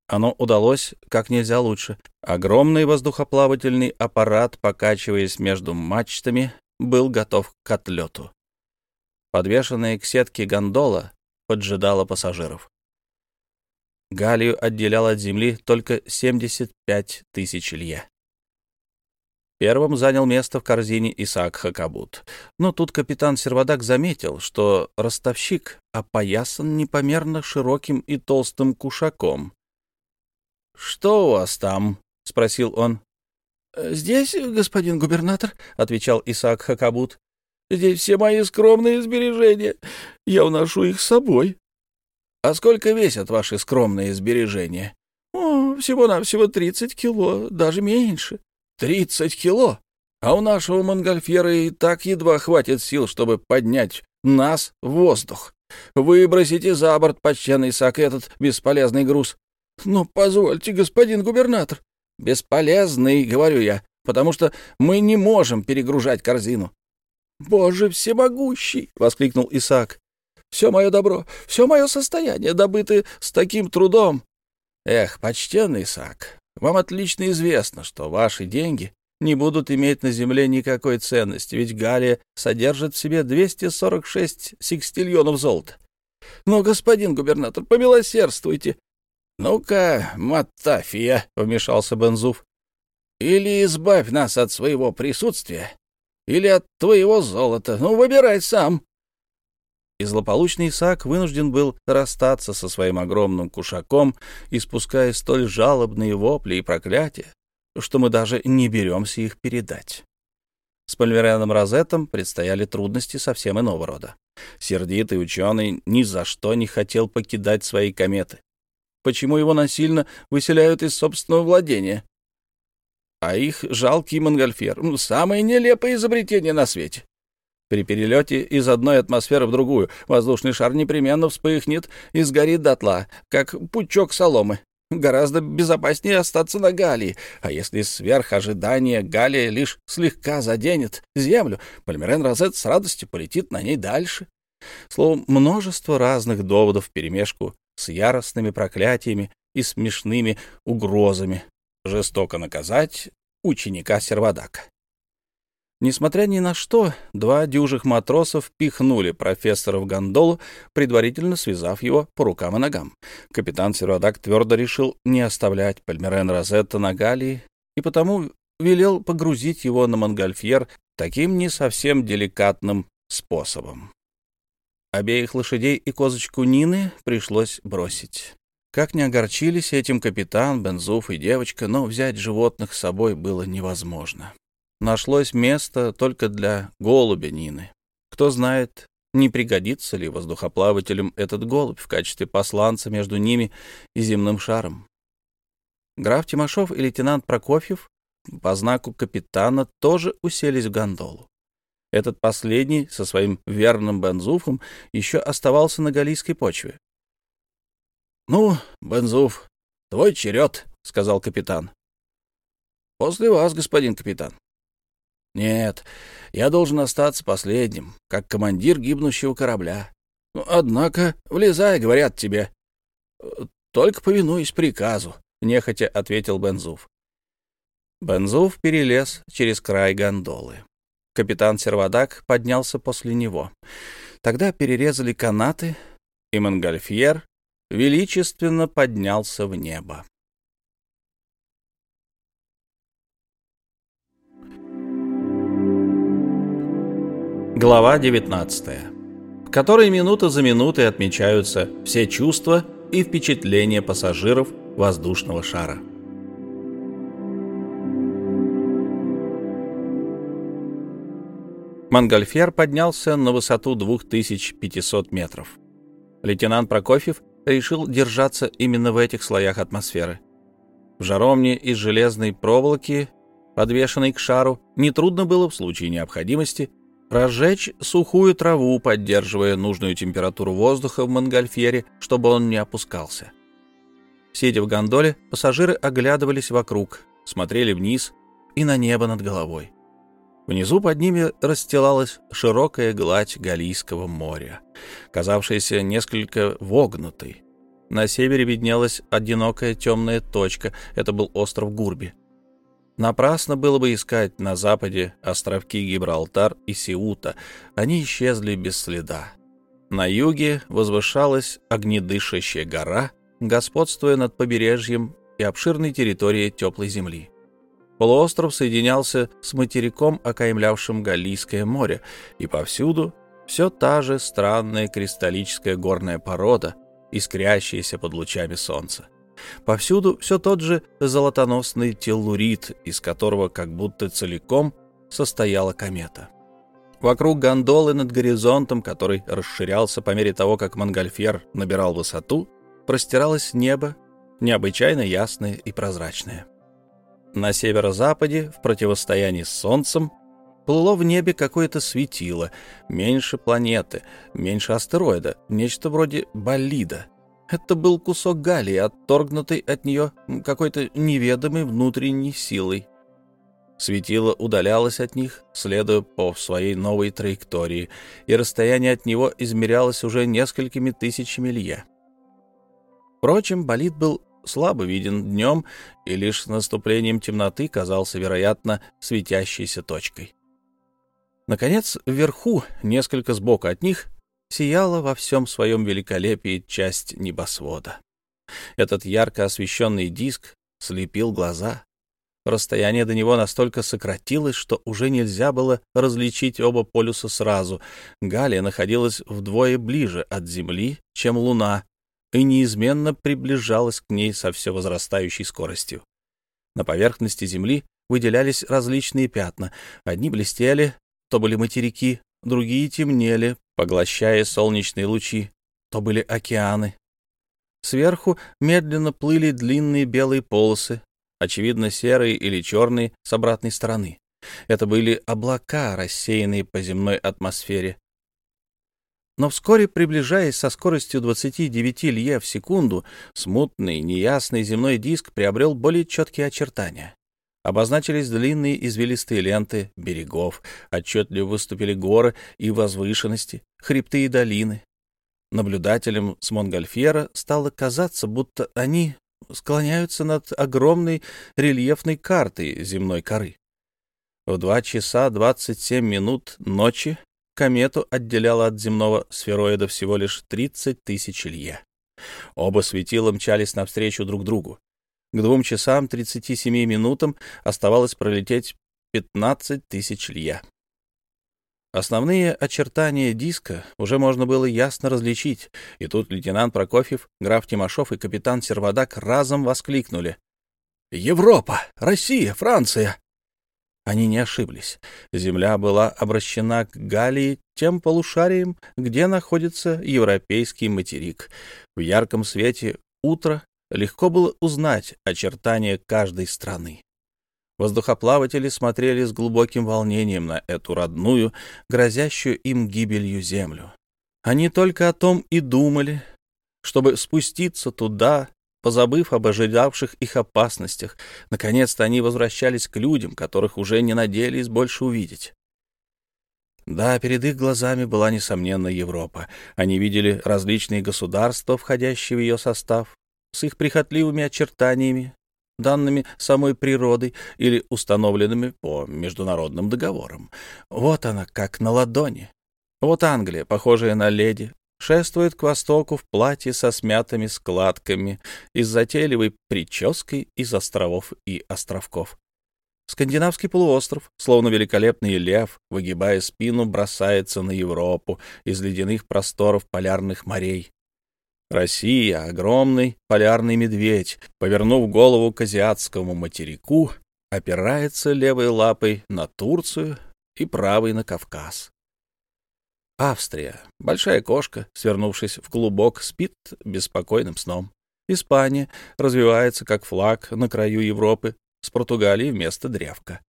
Оно удалось как нельзя лучше. Огромный воздухоплавательный аппарат, покачиваясь между мачтами, был готов к отлету. Подвешенная к сетке гондола поджидала пассажиров. Галию отделял от земли только 75 тысяч лье. Первым занял место в корзине Исаак Хакабут. Но тут капитан Сервадак заметил, что ростовщик опоясан непомерно широким и толстым кушаком. — Что у вас там? — спросил он. — Здесь, господин губернатор, — отвечал Исаак Хакабут. — Здесь все мои скромные сбережения. Я уношу их с собой. — А сколько весят ваши скромные сбережения? — О, всего-навсего тридцать кило, даже меньше. Тридцать кило! А у нашего монгольфьера и так едва хватит сил, чтобы поднять нас в воздух. Выбросите за борт, почтенный сак, этот бесполезный груз. Но позвольте, господин губернатор. Бесполезный, говорю я, потому что мы не можем перегружать корзину. «Боже всемогущий!» — воскликнул Исаак. «Все мое добро, все мое состояние, добыто с таким трудом». «Эх, почтенный Исаак, вам отлично известно, что ваши деньги не будут иметь на земле никакой ценности, ведь Галия содержит в себе 246 секстильонов золота. Но, господин губернатор, помилосердствуйте. Ну-ка, Матафия, — вмешался Бензуф, — или избавь нас от своего присутствия, или от твоего золота. Ну, выбирай сам и злополучный Исаак вынужден был расстаться со своим огромным кушаком, испуская столь жалобные вопли и проклятия, что мы даже не беремся их передать. С Пальмереном Розетом предстояли трудности совсем иного рода. Сердитый ученый ни за что не хотел покидать свои кометы. Почему его насильно выселяют из собственного владения? А их жалкий монгольфер — самое нелепое изобретение на свете. При перелете из одной атмосферы в другую воздушный шар непременно вспыхнет и сгорит дотла, как пучок соломы. Гораздо безопаснее остаться на Галии, а если сверх ожидания Галия лишь слегка заденет Землю, Пальмерен Розет с радостью полетит на ней дальше. Словом, множество разных доводов вперемешку с яростными проклятиями и смешными угрозами жестоко наказать ученика Сервадака. Несмотря ни на что, два дюжих матросов пихнули профессора в гондолу, предварительно связав его по рукам и ногам. Капитан Сервадак твердо решил не оставлять Пальмерен Розетта на Галии и потому велел погрузить его на Монгольфьер таким не совсем деликатным способом. Обеих лошадей и козочку Нины пришлось бросить. Как не огорчились этим капитан, Бензуф и девочка, но взять животных с собой было невозможно нашлось место только для голубя Нины. Кто знает, не пригодится ли воздухоплавателям этот голубь в качестве посланца между ними и земным шаром. Граф Тимошов и лейтенант Прокофьев по знаку капитана тоже уселись в гондолу. Этот последний со своим верным Бензуфом еще оставался на галийской почве. — Ну, Бензуф, твой черед, — сказал капитан. — После вас, господин капитан. Нет, я должен остаться последним, как командир гибнущего корабля. Однако, влезай, говорят тебе. Только повинуюсь приказу, — нехотя ответил Бензуф. Бензуф перелез через край гондолы. Капитан Сервадак поднялся после него. Тогда перерезали канаты, и Монгольфьер величественно поднялся в небо. Глава 19, в которой минута за минутой отмечаются все чувства и впечатления пассажиров воздушного шара. Монгольфьер поднялся на высоту 2500 метров. Лейтенант Прокофьев решил держаться именно в этих слоях атмосферы. В жаровне из железной проволоки, подвешенной к шару, нетрудно было в случае необходимости разжечь сухую траву, поддерживая нужную температуру воздуха в Монгольфьере, чтобы он не опускался. Сидя в гондоле, пассажиры оглядывались вокруг, смотрели вниз и на небо над головой. Внизу под ними расстилалась широкая гладь Галийского моря, казавшаяся несколько вогнутой. На севере виднелась одинокая темная точка, это был остров Гурби. Напрасно было бы искать на западе островки Гибралтар и Сиута, они исчезли без следа. На юге возвышалась огнедышащая гора, господствуя над побережьем и обширной территорией теплой земли. Полуостров соединялся с материком, окаймлявшим Галлийское море, и повсюду все та же странная кристаллическая горная порода, искрящаяся под лучами солнца. Повсюду все тот же золотоносный теллурит, из которого как будто целиком состояла комета. Вокруг гондолы над горизонтом, который расширялся по мере того, как Монгольфьер набирал высоту, простиралось небо, необычайно ясное и прозрачное. На северо-западе, в противостоянии с Солнцем, плыло в небе какое-то светило, меньше планеты, меньше астероида, нечто вроде болида. Это был кусок галлии, отторгнутый от нее какой-то неведомой внутренней силой. Светило удалялось от них, следуя по своей новой траектории, и расстояние от него измерялось уже несколькими тысячами лье. Впрочем, болид был слабо виден днем и лишь с наступлением темноты казался, вероятно, светящейся точкой. Наконец, вверху, несколько сбоку от них, сияла во всем своем великолепии часть небосвода. Этот ярко освещенный диск слепил глаза. Расстояние до него настолько сократилось, что уже нельзя было различить оба полюса сразу. Галия находилась вдвое ближе от Земли, чем Луна, и неизменно приближалась к ней со все возрастающей скоростью. На поверхности Земли выделялись различные пятна. Одни блестели, то были материки, другие темнели, поглощая солнечные лучи, то были океаны. Сверху медленно плыли длинные белые полосы, очевидно серые или черные с обратной стороны. Это были облака, рассеянные по земной атмосфере, но вскоре, приближаясь со скоростью 29 лье в секунду, смутный, неясный земной диск приобрел более четкие очертания. Обозначились длинные извилистые ленты берегов, отчетливо выступили горы и возвышенности, хребты и долины. Наблюдателям с Монгольфьера стало казаться, будто они склоняются над огромной рельефной картой земной коры. В два часа двадцать семь минут ночи комету отделяло от земного сфероида всего лишь 30 тысяч лье. Оба светила мчались навстречу друг другу. К двум часам 37 минутам оставалось пролететь 15 тысяч лье. Основные очертания диска уже можно было ясно различить, и тут лейтенант Прокофьев, граф Тимошов и капитан Сервадак разом воскликнули. «Европа! Россия! Франция! Они не ошиблись. Земля была обращена к Галлии тем полушарием, где находится европейский материк. В ярком свете утра легко было узнать очертания каждой страны. Воздухоплаватели смотрели с глубоким волнением на эту родную, грозящую им гибелью землю. Они только о том и думали, чтобы спуститься туда позабыв об ожидавших их опасностях. Наконец-то они возвращались к людям, которых уже не надеялись больше увидеть. Да, перед их глазами была, несомненно, Европа. Они видели различные государства, входящие в ее состав, с их прихотливыми очертаниями, данными самой природой или установленными по международным договорам. Вот она, как на ладони. Вот Англия, похожая на леди, шествует к востоку в платье со смятыми складками и с затейливой прической из островов и островков. Скандинавский полуостров, словно великолепный лев, выгибая спину, бросается на Европу из ледяных просторов полярных морей. Россия, огромный полярный медведь, повернув голову к азиатскому материку, опирается левой лапой на Турцию и правой на Кавказ. Австрия. Большая кошка, свернувшись в клубок, спит беспокойным сном. Испания развивается как флаг на краю Европы, с Португалией вместо древка.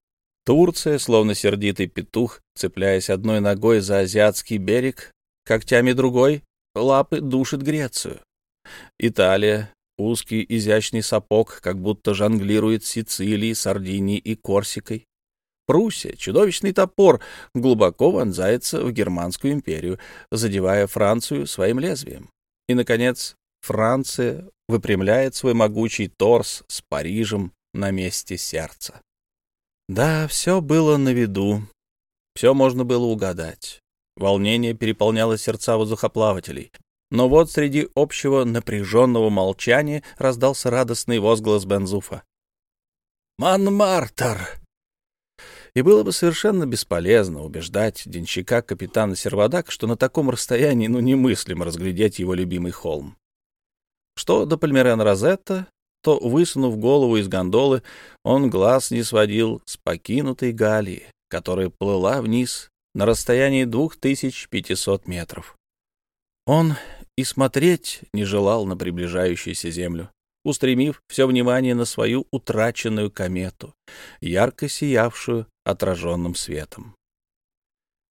Турция, словно сердитый петух, цепляясь одной ногой за азиатский берег, когтями другой лапы душит Грецию. Италия, узкий изящный сапог, как будто жонглирует Сицилией, Сардинией и Корсикой. Пруссия, чудовищный топор, глубоко вонзается в Германскую империю, задевая Францию своим лезвием. И, наконец, Франция выпрямляет свой могучий торс с Парижем на месте сердца. Да, все было на виду, все можно было угадать. Волнение переполняло сердца воздухоплавателей. Но вот среди общего напряженного молчания раздался радостный возглас Бензуфа. «Манмартер!» И было бы совершенно бесполезно убеждать денщика капитана Сервадак, что на таком расстоянии ну немыслимо разглядеть его любимый холм. Что до Пальмерена Розетта, то, высунув голову из гондолы, он глаз не сводил с покинутой Галии, которая плыла вниз на расстоянии 2500 метров. Он и смотреть не желал на приближающуюся землю, устремив все внимание на свою утраченную комету, ярко сиявшую отраженным светом.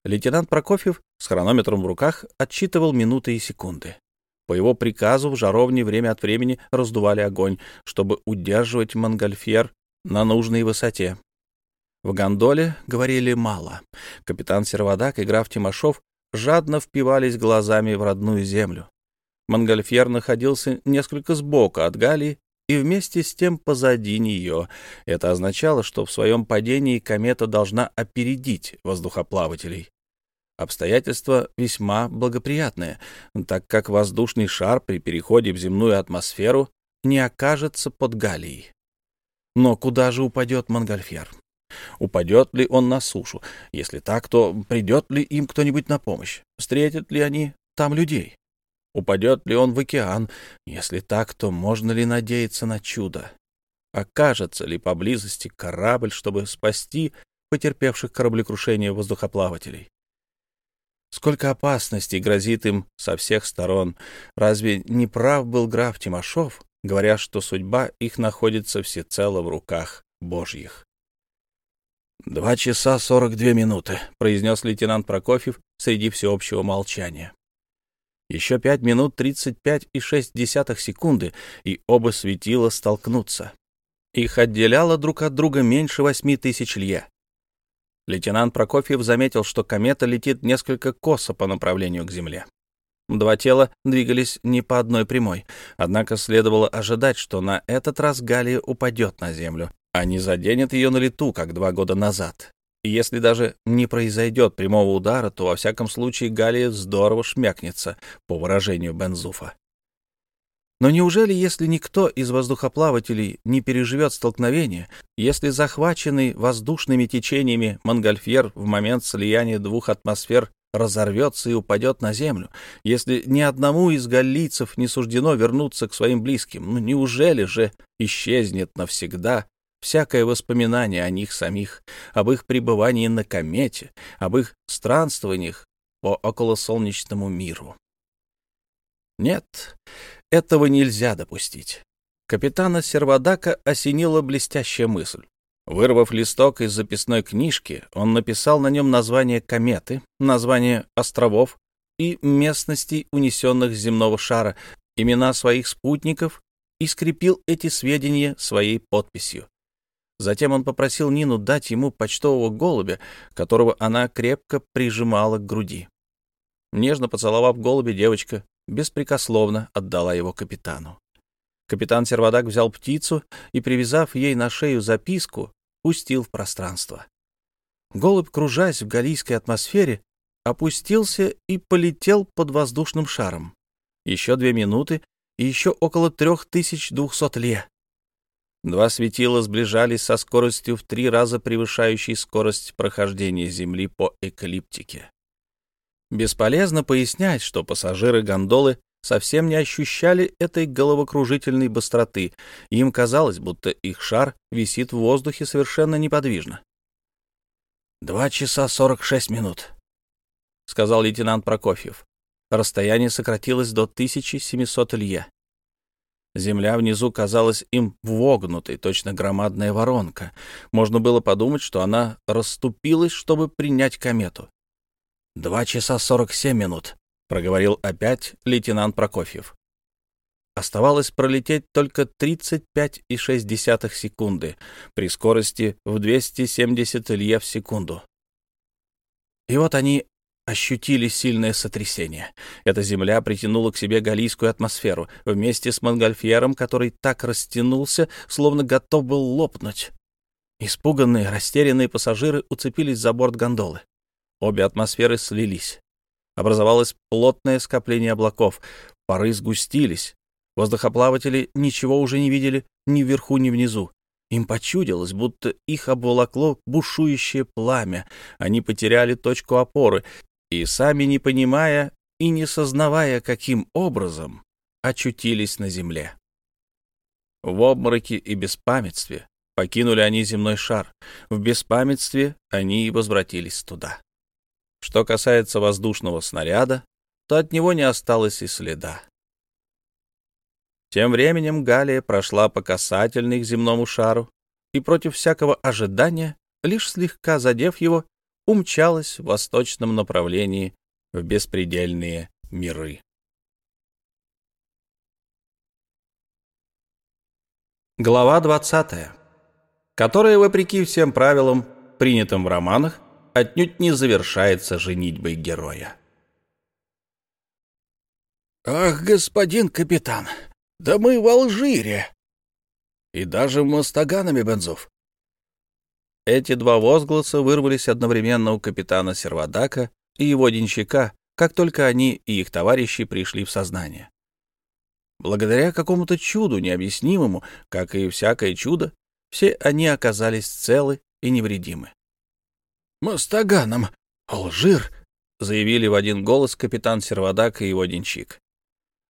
Лейтенант Прокофьев с хронометром в руках отсчитывал минуты и секунды. По его приказу в жаровне время от времени раздували огонь, чтобы удерживать Монгольфьер на нужной высоте. В гондоле говорили мало. Капитан Сервадак и граф Тимошов жадно впивались глазами в родную землю. Монгольфьер находился несколько сбоку от Галии и вместе с тем позади нее. Это означало, что в своем падении комета должна опередить воздухоплавателей. Обстоятельства весьма благоприятные, так как воздушный шар при переходе в земную атмосферу не окажется под Галией. Но куда же упадет Монгольфьер? Упадет ли он на сушу? Если так, то придет ли им кто-нибудь на помощь? Встретят ли они там людей? Упадет ли он в океан? Если так, то можно ли надеяться на чудо? Окажется ли поблизости корабль, чтобы спасти потерпевших кораблекрушение воздухоплавателей? Сколько опасностей грозит им со всех сторон. Разве не прав был граф Тимошов, говоря, что судьба их находится всецело в руках Божьих? «Два часа сорок две минуты», — произнес лейтенант Прокофьев среди всеобщего молчания. Еще пять минут тридцать пять и шесть десятых секунды, и оба светила столкнутся. Их отделяло друг от друга меньше восьми тысяч лье. Лейтенант Прокофьев заметил, что комета летит несколько косо по направлению к Земле. Два тела двигались не по одной прямой, однако следовало ожидать, что на этот раз Галия упадет на Землю, а не заденет ее на лету, как два года назад. И если даже не произойдет прямого удара, то во всяком случае Галия здорово шмякнется, по выражению Бензуфа. Но неужели, если никто из воздухоплавателей не переживет столкновение, если захваченный воздушными течениями Монгольфьер в момент слияния двух атмосфер разорвется и упадет на землю, если ни одному из галлийцев не суждено вернуться к своим близким, ну неужели же исчезнет навсегда всякое воспоминание о них самих, об их пребывании на комете, об их странствованиях по околосолнечному миру. Нет, этого нельзя допустить. Капитана Сервадака осенила блестящая мысль. Вырвав листок из записной книжки, он написал на нем название кометы, название островов и местностей, унесенных с земного шара, имена своих спутников и скрепил эти сведения своей подписью. Затем он попросил Нину дать ему почтового голубя, которого она крепко прижимала к груди. Нежно поцеловав голубя, девочка беспрекословно отдала его капитану. Капитан Сервадак взял птицу и, привязав ей на шею записку, пустил в пространство. Голубь, кружась в галийской атмосфере, опустился и полетел под воздушным шаром. Еще две минуты и еще около трех тысяч двухсот ле. Два светила сближались со скоростью в три раза превышающей скорость прохождения Земли по эклиптике. Бесполезно пояснять, что пассажиры гондолы совсем не ощущали этой головокружительной быстроты, им казалось, будто их шар висит в воздухе совершенно неподвижно. «Два часа сорок шесть минут», — сказал лейтенант Прокофьев. Расстояние сократилось до 1700 лье. Земля внизу казалась им вогнутой, точно громадная воронка. Можно было подумать, что она расступилась, чтобы принять комету. «Два часа сорок семь минут», — проговорил опять лейтенант Прокофьев. Оставалось пролететь только 35,6 секунды при скорости в 270 лье в секунду. И вот они ощутили сильное сотрясение. Эта земля притянула к себе галийскую атмосферу вместе с Монгольфьером, который так растянулся, словно готов был лопнуть. Испуганные, растерянные пассажиры уцепились за борт гондолы. Обе атмосферы слились. Образовалось плотное скопление облаков, пары сгустились. Воздухоплаватели ничего уже не видели ни вверху, ни внизу. Им почудилось, будто их обволокло бушующее пламя. Они потеряли точку опоры и, сами не понимая и не сознавая, каким образом, очутились на земле. В обмороке и беспамятстве покинули они земной шар. В беспамятстве они и возвратились туда. Что касается воздушного снаряда, то от него не осталось и следа. Тем временем Галия прошла по касательной к земному шару и против всякого ожидания, лишь слегка задев его, умчалась в восточном направлении в беспредельные миры. Глава 20, которая, вопреки всем правилам, принятым в романах, отнюдь не завершается женитьбой героя. «Ах, господин капитан, да мы в Алжире!» «И даже в Мостаганами, Бензов!» Эти два возгласа вырвались одновременно у капитана Сервадака и его денщика, как только они и их товарищи пришли в сознание. Благодаря какому-то чуду необъяснимому, как и всякое чудо, все они оказались целы и невредимы. «Мастаганом! Алжир!» — заявили в один голос капитан Сервадак и его денщик.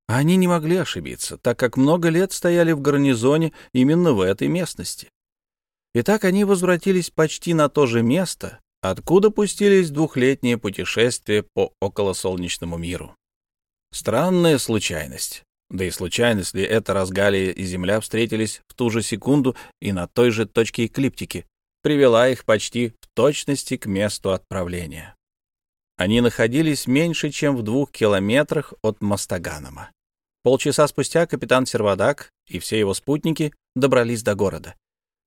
Они не могли ошибиться, так как много лет стояли в гарнизоне именно в этой местности. Итак, они возвратились почти на то же место, откуда пустились двухлетние путешествия по околосолнечному миру. Странная случайность. Да и случайность ли это раз Галия и Земля встретились в ту же секунду и на той же точке эклиптики, привела их почти в точности к месту отправления. Они находились меньше, чем в двух километрах от Мастаганома. Полчаса спустя капитан Сервадак и все его спутники добрались до города.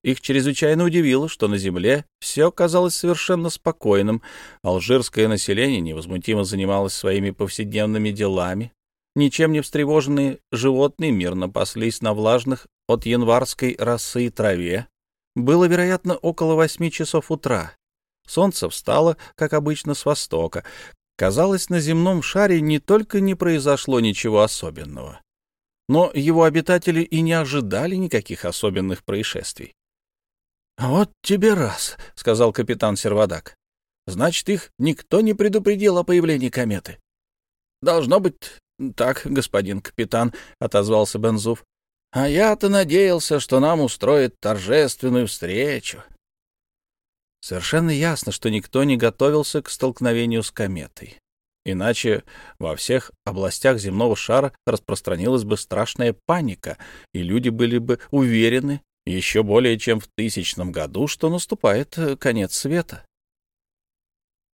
Их чрезвычайно удивило, что на земле все казалось совершенно спокойным. Алжирское население невозмутимо занималось своими повседневными делами. Ничем не встревоженные животные мирно паслись на влажных от январской росы траве. Было, вероятно, около восьми часов утра. Солнце встало, как обычно, с востока. Казалось, на земном шаре не только не произошло ничего особенного, но его обитатели и не ожидали никаких особенных происшествий. — Вот тебе раз, — сказал капитан Сервадак. — Значит, их никто не предупредил о появлении кометы. — Должно быть так, господин капитан, — отозвался Бензуф. — А я-то надеялся, что нам устроят торжественную встречу. Совершенно ясно, что никто не готовился к столкновению с кометой. Иначе во всех областях земного шара распространилась бы страшная паника, и люди были бы уверены, еще более чем в тысячном году, что наступает э, конец света.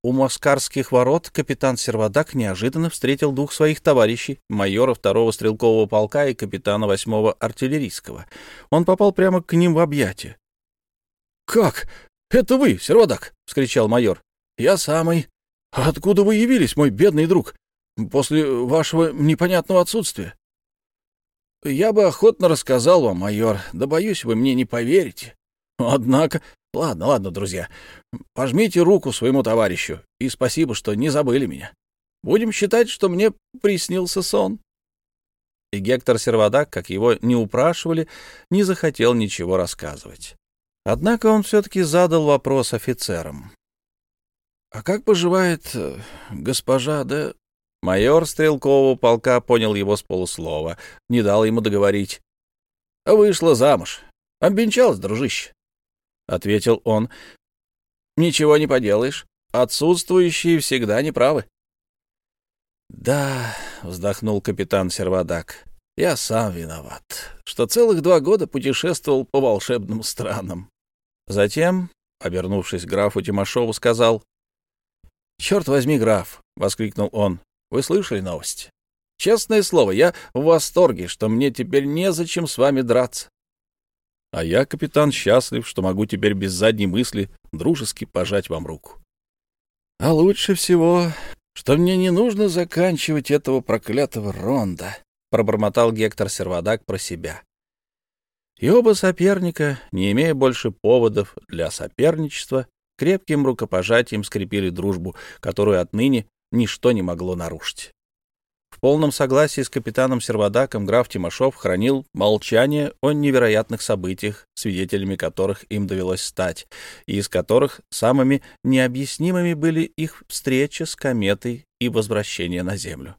У Москарских ворот капитан Сервадак неожиданно встретил двух своих товарищей, майора второго стрелкового полка и капитана восьмого артиллерийского. Он попал прямо к ним в объятия. — Как? «Это вы, Сервадак!» — вскричал майор. «Я самый. Откуда вы явились, мой бедный друг, после вашего непонятного отсутствия?» «Я бы охотно рассказал вам, майор, да, боюсь, вы мне не поверите. Однако... Ладно, ладно, друзья, пожмите руку своему товарищу, и спасибо, что не забыли меня. Будем считать, что мне приснился сон». И Гектор Сервадак, как его не упрашивали, не захотел ничего рассказывать. Однако он все-таки задал вопрос офицерам. — А как поживает э, госпожа да... Майор стрелкового полка понял его с полуслова, не дал ему договорить. — Вышла замуж. Обвенчалась, дружище, — ответил он. — Ничего не поделаешь. Отсутствующие всегда неправы. — Да, — вздохнул капитан Сервадак, Я сам виноват, что целых два года путешествовал по волшебным странам. Затем, обернувшись к графу Тимошову, сказал, «Черт возьми, граф!» — воскликнул он. «Вы слышали новость? Честное слово, я в восторге, что мне теперь незачем с вами драться. А я, капитан, счастлив, что могу теперь без задней мысли дружески пожать вам руку. А лучше всего, что мне не нужно заканчивать этого проклятого ронда, — пробормотал Гектор Сервадак про себя. И оба соперника, не имея больше поводов для соперничества, крепким рукопожатием скрепили дружбу, которую отныне ничто не могло нарушить. В полном согласии с капитаном Сервадаком граф Тимошов хранил молчание о невероятных событиях, свидетелями которых им довелось стать, и из которых самыми необъяснимыми были их встреча с кометой и возвращение на Землю.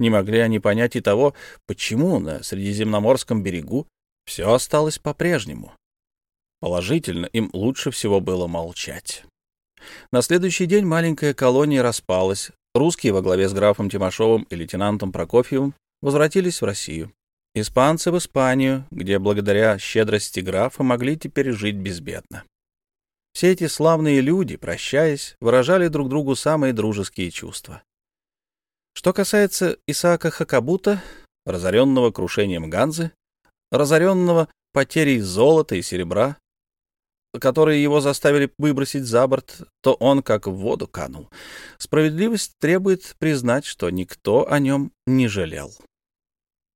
Не могли они понять и того, почему на Средиземноморском берегу все осталось по-прежнему. Положительно, им лучше всего было молчать. На следующий день маленькая колония распалась, Русские во главе с графом Тимошовым и лейтенантом Прокофьевым возвратились в Россию. Испанцы в Испанию, где благодаря щедрости графа могли теперь жить безбедно. Все эти славные люди, прощаясь, выражали друг другу самые дружеские чувства. Что касается Исаака Хакабута, разоренного крушением Ганзы, разоренного потерей золота и серебра, которые его заставили выбросить за борт, то он как в воду канул. Справедливость требует признать, что никто о нем не жалел.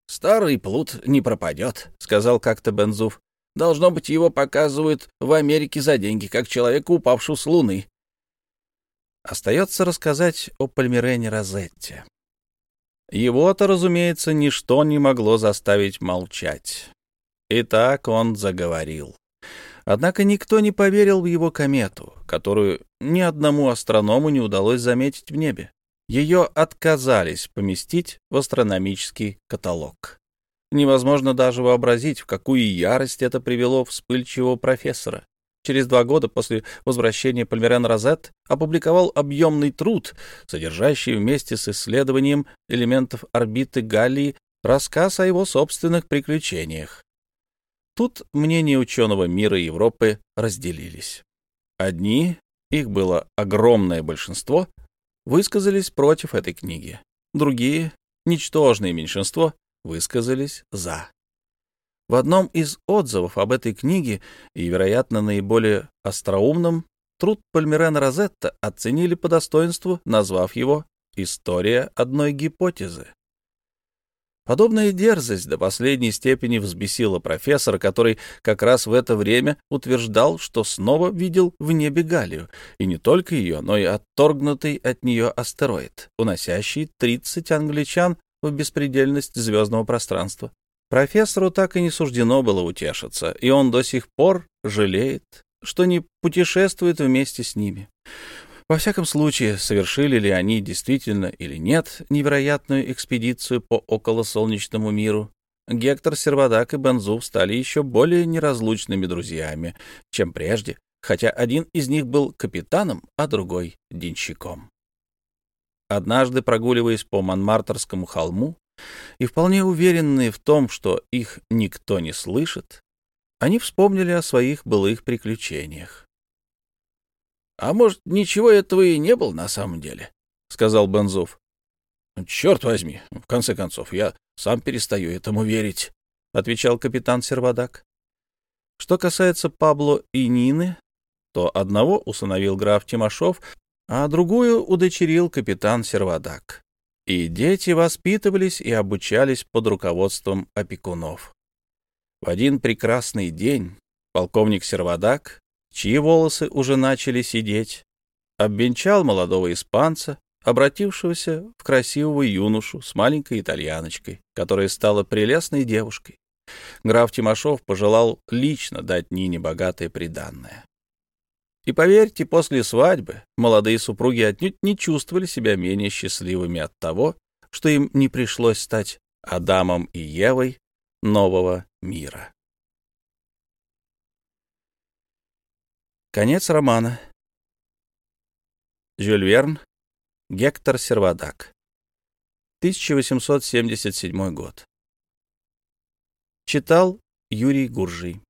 «Старый плут не пропадет», — сказал как-то Бензуф. «Должно быть, его показывают в Америке за деньги, как человека, упавшего с Луны». Остается рассказать о Пальмирене Розетте. Его-то, разумеется, ничто не могло заставить молчать. И так он заговорил. Однако никто не поверил в его комету, которую ни одному астроному не удалось заметить в небе. Ее отказались поместить в астрономический каталог. Невозможно даже вообразить, в какую ярость это привело вспыльчивого профессора. Через два года после возвращения Пальмерен Розет опубликовал объемный труд, содержащий вместе с исследованием элементов орбиты Галлии рассказ о его собственных приключениях. Тут мнения ученого мира Европы разделились. Одни, их было огромное большинство, высказались против этой книги. Другие, ничтожное меньшинство, высказались «за». В одном из отзывов об этой книге, и, вероятно, наиболее остроумном, труд Пальмирена Розетта оценили по достоинству, назвав его «История одной гипотезы». Подобная дерзость до последней степени взбесила профессора, который как раз в это время утверждал, что снова видел в небе Галию, и не только ее, но и отторгнутый от нее астероид, уносящий 30 англичан в беспредельность звездного пространства. Профессору так и не суждено было утешиться, и он до сих пор жалеет, что не путешествует вместе с ними. Во всяком случае, совершили ли они действительно или нет невероятную экспедицию по околосолнечному миру, Гектор, Сервадак и Бензуф стали еще более неразлучными друзьями, чем прежде, хотя один из них был капитаном, а другой — денщиком. Однажды, прогуливаясь по Монмартерскому холму и вполне уверенные в том, что их никто не слышит, они вспомнили о своих былых приключениях. А может, ничего этого и не было на самом деле, — сказал Бензов. — Черт возьми, в конце концов, я сам перестаю этому верить, — отвечал капитан Сервадак. Что касается Пабло и Нины, то одного усыновил граф Тимошов, а другую удочерил капитан Сервадак. И дети воспитывались и обучались под руководством опекунов. В один прекрасный день полковник Сервадак чьи волосы уже начали сидеть, обвенчал молодого испанца, обратившегося в красивого юношу с маленькой итальяночкой, которая стала прелестной девушкой. Граф Тимошов пожелал лично дать Нине богатое приданное. И поверьте, после свадьбы молодые супруги отнюдь не чувствовали себя менее счастливыми от того, что им не пришлось стать Адамом и Евой нового мира. Конец романа. Жюль Верн, Гектор Сервадак. 1877 год. Читал Юрий Гуржий.